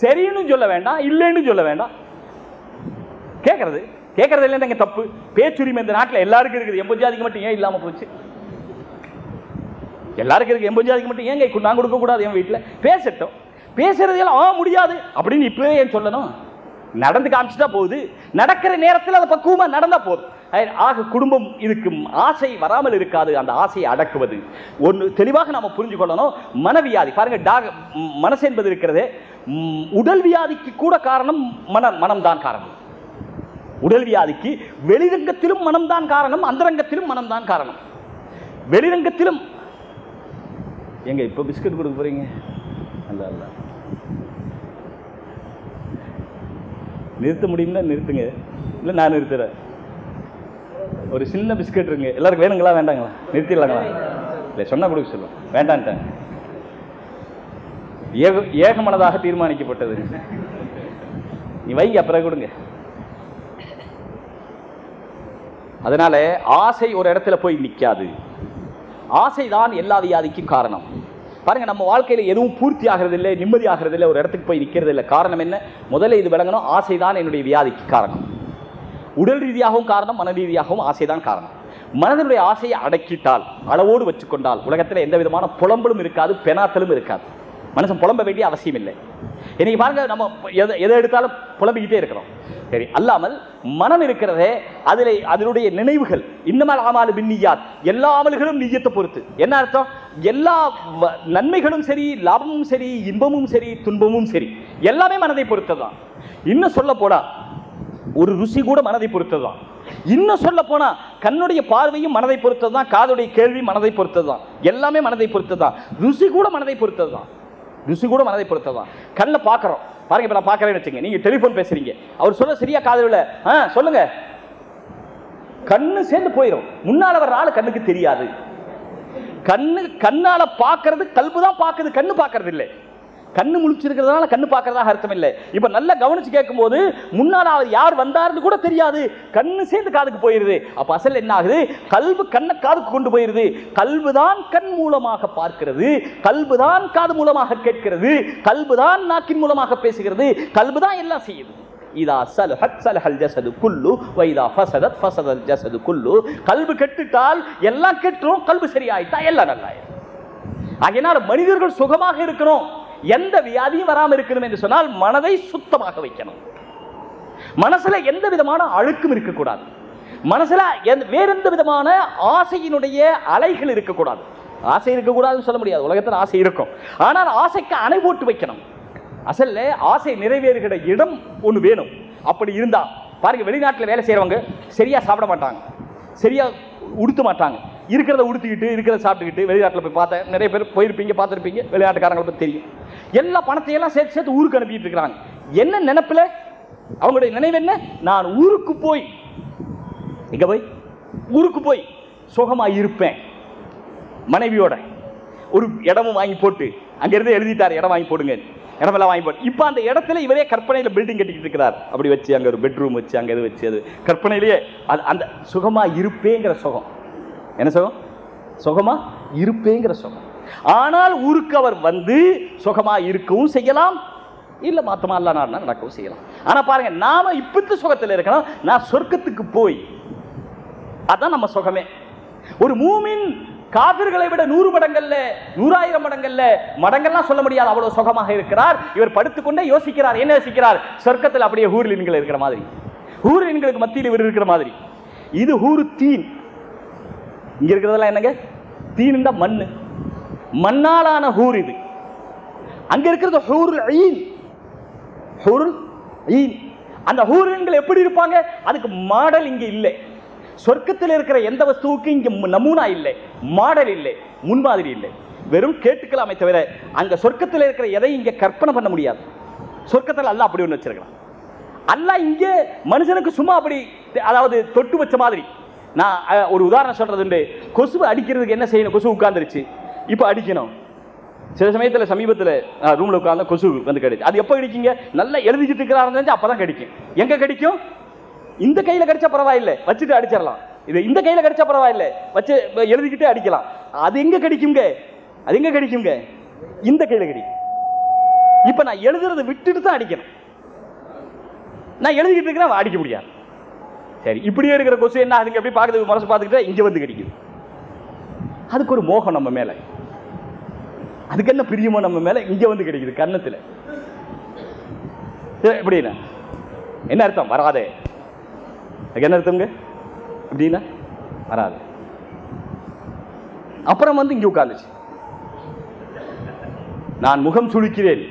சரின்னு சொல்ல வேண்டாம் இல்லைன்னு சொல்ல வேண்டாம். கேட்கறது கேட்கறது இல்லைன்னு தப்பு. பேச்சுரிமை இந்த நாட்டில் எல்லாருக்கும் இருக்குது. எண்பது ஜாதிக்கு மட்டும் ஏன் இல்லாமல் போச்சு? எல்லாருக்கும் இருக்கு. எண்பது ஜாதிக்கு மட்டும் ஏங்க நான் கொடுக்க கூடாது என் வீட்டில்? பேசட்டும். பேசுறதெல்லாம் ஆ முடியாது. அப்படின்னு இப்பவே ஏன் சொல்லணும்? நடந்து காமிச்சுட்டா போகுது. நடக்கிற நேரத்தில் அது பக்குவமாக நடந்தா போதும். ஆக குடும்பம் இதுக்கு ஆசை வராமல் இருக்காது. அந்த ஆசையை அடக்குவது. ஒன்று தெளிவாக நாம் புரிஞ்சு கொள்ளணும் மனவியாதி. பாருங்க டாக் மனசு என்பது இருக்கிறது. உடல் வியாதிக்கு கூட காரணம் மன மனம்தான் காரணம். உடல் வியாதிக்கு வெளிரங்கத்திலும் மனம்தான் காரணம் அந்தரங்கத்திலும் மனம்தான் காரணம். வெளிரங்கத்திலும் எங்க இப்ப பிஸ்கட் கொடுக்க போறீங்க? அல்ல அல்ல. நிறுத்த முடியும்னா நிறுத்துங்க. இல்லை நான் நிறுத்துறேன். ஒரு சின்ன பிஸ்கட் இருங்க. எல்லாருக்கும் வேணுங்களா வேண்டாங்களா? நிறுத்திடலாங்களா? இல்லை சொன்னா கொடுக்க சொல்லுவோம் வேண்டான்ட்டேன் ஏக ஏகமனதாக தீர்மானிக்கப்பட்டது. நீ வைங்க அப்புறம் கொடுங்க. அதனால ஆசை ஒரு இடத்துல போய் நிற்காது ஆசைதான் எல்லா வியாதிக்கும் காரணம். பாருங்க நம்ம வாழ்க்கையில் எதுவும் பூர்த்தி ஆகிறது இல்லை நிம்மதி ஆகிறது இல்லை ஒரு இடத்துக்கு போய் நிற்கிறது இல்லை காரணம் என்ன? முதல்ல இது விளங்கணும் ஆசை தான் என்னுடைய வியாதிக்கு காரணம். உடல் ரீதியாகவும் காரணம் மன ரீதியாகவும் ஆசை தான் காரணம். மனதினுடைய ஆசையை அடக்கிட்டால் அளவோடு வச்சுக்கொண்டால் உலகத்தில் எந்த விதமான புலம்பலும் இருக்காது பெனாத்தலும் இருக்காது. மனசன் புலம்ப வேண்டிய அவசியம் இல்லை. இன்னைக்கு பாருங்க நம்ம எதை எதை எடுத்தாலும் புலம்பிக்கிட்டே இருக்கிறோம். சரி அல்லாமல் மனம் இருக்கிறதே அதில் அதனுடைய நினைவுகள். இன்னமால் ஆமாலு பின்னியாத். எல்லா அமல்களும் நீயத்தை பொறுத்து. என்ன அர்த்தம்? எல்லா வ- நன்மைகளும் சரி லாபமும் சரி இன்பமும் சரி துன்பமும் சரி. எல்லாமே மனதை பொறுத்ததுதான். இன்னும் சொல்ல போனா ஒரு ருசி கூட மனதை பொறுத்ததுதான். இன்னும் சொல்ல போனா கண்ணுடைய பார்வையும் மனதை பொறுத்ததுதான் காதுடைய கேள்வி மனதை பொறுத்ததுதான். எல்லாமே மனதை பொறுத்ததுதான். ருசி கூட மனதை பொறுத்ததுதான். ருசி கூட மனதை பொறுத்ததான் கண்ணில் பார்க்குறோம். பாருங்க இப்போ நான் பார்க்குறேன்னு வச்சுங்க. நீங்க டெலிஃபோன் பேசுறீங்க. அவர் சொல்ல சரியா காதல் விழ ஆ சொல்லுங்க. கண்ணு சேர்ந்து போயிடும் முன்னால வர்ற ஆளு கண்ணுக்கு தெரியாது. கண்ணு கண்ணால பாக்குறது கல்பு தான் பார்க்குது. கண்ணு பார்க்கறது இல்லை. கண்ணு முழிச்சிருக்கிறதுனால கண்ணு பார்க்கறதாக அர்த்தம் இல்லை இப்ப நல்லா கவனிச்சு கேட்கும்போது முன்னால அவர் யார் வந்தாருன்னு கூட தெரியாது. கண்ணு சேர்ந்து காதுக்கு போயிருது. அப்ப அசல் என்ன ஆகுது? கல்வு கண்ணை காதுக்கு கொண்டு போயிருது. கல்வு தான் கண் மூலமாக பார்க்கிறது. கல்பு தான் காது மூலமாக கேட்கிறது. கல்பு தான் நாக்கின் மூலமாக பேசுகிறது. கல்பு தான் எல்லாம் செய்யுது. இதா சலஹத் சலஹல் ஜசது குல்லு வைதா ஃபசதத் ஃபசதல் ஜசது குல்லு. கல்வு கெட்டுட்டால் எல்லாம் கெட்டுரும் கல்பு சரியாயிட்டா எல்லாம் நல்லாயிரும். ஆகையினால் மனிதர்கள் சுகமாக இருக்கணும். எந்த வியாதியும் வராமல் இருக்கணும் என்று சொன்னால் மனதை சுத்தமாக வைக்கணும். மனசுல எந்த விதமான அழுக்கும் இருக்கக்கூடாது. மனசுல எந்த- வேற எந்த விதமான ஆசையினுடைய அலைகள் இருக்கக்கூடாது. ஆசை இருக்கக்கூடாதுன்னு சொல்ல முடியாது. உலகத்தில் ஆசை இருக்கும். ஆனால் ஆசைக்கு அணை போட்டு வைக்கணும். அசல்ல ஆசை நிறைவேறுகிற இடம் ஒன்று வேணும். அப்படி இருந்தா பாருங்க வெளிநாட்டில் வேலை செய்யறவங்க சரியா சாப்பிட மாட்டாங்க. சரியா உடுத்த மாட்டாங்க. இருக்கிறத உடுத்திக்கிட்டு இருக்கிறத சாப்பிட்டுக்கிட்டு வெளிநாட்டில் போய் பார்த்தேன் நிறைய பேர் போயிருப்பீங்க பார்த்துருப்பீங்க வெளிநாட்டுக்காரங்களை பற்றி தெரியும். எல்லா பணத்தையெல்லாம் சேர்த்து சேர்த்து ஊருக்கு அனுப்பிட்டு இருக்கிறாங்க. என்ன நினப்பில்? அவங்களுடைய நினைவு என்ன? நான் ஊருக்கு போய் எங்க போய் ஊருக்கு போய் சுகமாக இருப்பேன். மனைவியோட ஒரு இடமும் வாங்கி போட்டு அங்கேருந்து எழுதிட்டார் இடம் வாங்கி போடுங்க. இடமெல்லாம் வாங்கி போட்டு. இப்போ அந்த இடத்துல இவரே கற்பனையில பில்டிங் கட்டிக்கிட்டு இருக்கிறார். அப்படி வச்சு அங்கே ஒரு பெட்ரூம் வச்சு அங்கே இது வச்சு அது கற்பனையிலேயே அது அந்த சுகமாக இருப்பேங்கிற சுகம். என்ன சுகம்? சுகமா? இருப்பேங்கிற சுகம். ஆனால் ஊருக்கு அவர் வந்து சுகமா இருக்கவும் செய்யலாம். இல்ல மாத்தமா இல்ல நடக்கவும் செய்யலாம். ஆனா பாருங்க நாம இப்பத்து சுகத்தில் இருக்கணும். நான் சொர்க்கத்துக்கு போய் அதான் நம்ம சுகமே. ஒரு மூமின் காபிர்களை விட நூறு மடங்கள்ல நூறாயிரம் மடங்கள்ல மடங்கள்லாம் சொல்ல முடியாது. அவ்வளவு சுகமாக இருக்கிறார். இவர் படுத்துக்கொண்டே யோசிக்கிறார். என்ன யோசிக்கிறார்? சொர்க்கத்தில் அப்படியே ஹூர்லின்கள் இருக்கிற மாதிரி. ஹூர்லின்களுக்கு மத்தியில் இவர் இருக்கிற மாதிரி. இது ஹூரு தீன். இங்க இருக்கிறதெல்லாம் என்னங்க? தீன் மண் மண்ணு. மண்ணாலான ஹூர் இது. அங்க இருக்கிறது ஹூருல் ஈன். ஹூருல் ஈன். அந்த ஹூரன்கள் எப்படி இருப்பாங்க? அதுக்கு மாடல் இங்க இல்லை. சொர்க்கத்தில் இருக்கிற எந்த வஸ்துவுக்கும் இங்க நமூனா இல்லை. மாடல் இல்லை. முன்மாதிரி இல்லை. வெறும் கேட்டுக்கலாமே தவிர அங்க சொர்க்கத்தில் இருக்கிற எதையும் இங்க கற்பனை பண்ண முடியாது. சொர்க்கத்தில் அல்லாஹ் அப்படி ஒன்று வச்சிருக்கலாம் அல்ல இங்கே மனுஷனுக்கு சும்மா அப்படி அதாவது தொட்டு வச்ச மாதிரி. நான் ஒரு உதாரணம் சொல்றதுண்டு. கொசு அடிக்கிறதுக்கு என்ன செய்யணும்? கொசு உட்கார்ந்துருச்சு. இப்போ அடிக்கணும். சில சமயத்துல சமீபத்தில் ரூமில் உட்கார்ந்த கொசு வந்து கிடைச்சு. அது எப்போ கிடைக்குங்க? நல்லா எழுதிக்கிட்டு இருக்கிறாருன்னு அப்பதான் கிடைக்கும். எங்க கிடைக்கும்? இந்த கையில கிடைச்சா பரவாயில்லை. வச்சுட்டு அடிச்சிடலாம். இது இந்த கையில் கிடைச்சா பரவாயில்லை. வச்சு எழுதிக்கிட்டே அடிக்கலாம். அது எங்க கிடைக்குங்க? அது எங்க கிடைக்குங்க? இந்த கையில கிடைக்கும் இப்ப நான் எழுதுறதை விட்டுட்டு தான் அடிக்கணும். நான் எழுதிக்கிட்டு இருக்கிறேன் அடிக்க முடியாது. சரி இப்படியே இருக்கிற கொசு என்ன? அதுங்க எப்படி பார்க்குறது மனசு பார்த்துக்கிட்டா இங்கே வந்து கிடைக்குது. அதுக்கு ஒரு மோகம் நம்ம மேல. அதுக்கு என்ன பிரியமோ நம்ம மேல? இங்கே வந்து கிடைக்குது கன்னத்தில். சரி, எப்படின்னா என்ன? அர்த்தம்? வராதே. அதுக்கு என்ன அர்த்தம்ங்க? எப்படின்னா வராது. அப்புறம் வந்து இங்கே உட்காந்துச்சு நான் முகம் சுளிக்கிறேன்.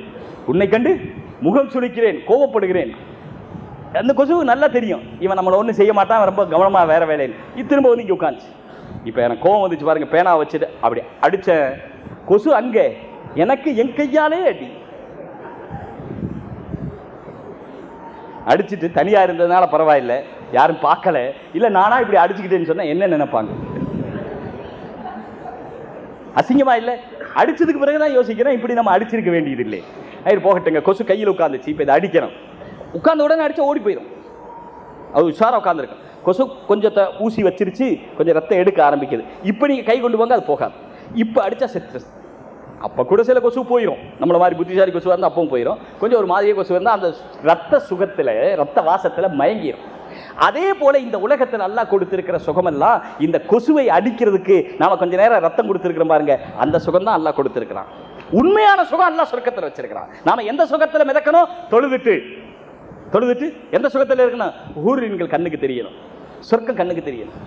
உன்னை கண்டு முகம் சுளிக்கிறேன் கோவப்படுகிறேன். அந்த கொசுவுக்கு நல்லா தெரியும். இவன் நம்மளை ஒன்றும் செய்ய மாட்டான் ரொம்ப கவனமா வேற வேலையில். இது திரும்ப வந்து இங்கே உட்காந்துச்சு இப்போ எனக்கு கோவம் வந்துச்சு பாருங்க பேனா வச்சுட்டு அப்படி அடிச்ச கொசு அங்கே. எனக்கு என் கையாலே அடி. அடிச்சிட்டு தனியா இருந்ததுனால பரவாயில்லை. யாரும் பார்க்கல. இல்லை நானா இப்படி அடிச்சுக்கிட்டேன்னு சொன்னால் என்ன நினைப்பாங்க? அசிங்கமா இல்லை. அடிச்சதுக்கு பிறகுதான் யோசிக்கிறேன் இப்படி நம்ம அடிச்சிருக்க வேண்டியது இல்லை ஐயர் போகட்டுங்க கொசு கையில் உட்காந்துச்சு இப்போ இதை அடிக்கிறோம் உட்கார்ந்த உடனே அடித்தா ஓடி போயிடும் அது உஷாராக உட்காந்துருக்கும் கொசு கொஞ்சம் ஊசி வச்சிருச்சு கொஞ்சம் ரத்தம் எடுக்க ஆரம்பிக்குது. இப்போ நீங்கள் கை கொண்டு போங்க அது போகாது. இப்போ அடித்தா செத்து அப்போ கூட சில கொசு போயிடும் நம்மள மாதிரி புத்திசாலி கொசுவாக இருந்தால் அப்பவும் போயிடும் கொஞ்சம் ஒரு மாதிரியே கொசு இருந்தால் அந்த ரத்த சுகத்தில் ரத்த வாசத்தில் மயங்கிடும் அதே போல இந்த உலகத்தில் நல்லா கொடுத்திருக்கிற சுகமெல்லாம் இந்த கொசுவை அடிக்கிறதுக்கு நாம கொஞ்ச நேரம் ரத்தம் கொடுத்திருக்கிறோம் பாருங்க. அந்த சுகம் தான் நல்லா கொடுத்திருக்கிறான். உண்மையான சுகம் அல்லாஹ் சொர்க்கத்தில் வச்சிருக்கிறான். நாம எந்த சுகத்தில் மிதக்கணும்? தொழுதுட்டு. தொழுதுட்டு எந்த சுகத்தில் இருக்கணும் ஊரின்கள் கண்ணுக்கு தெரியணும். சொர்க்கம் கண்ணுக்கு தெரியணும்.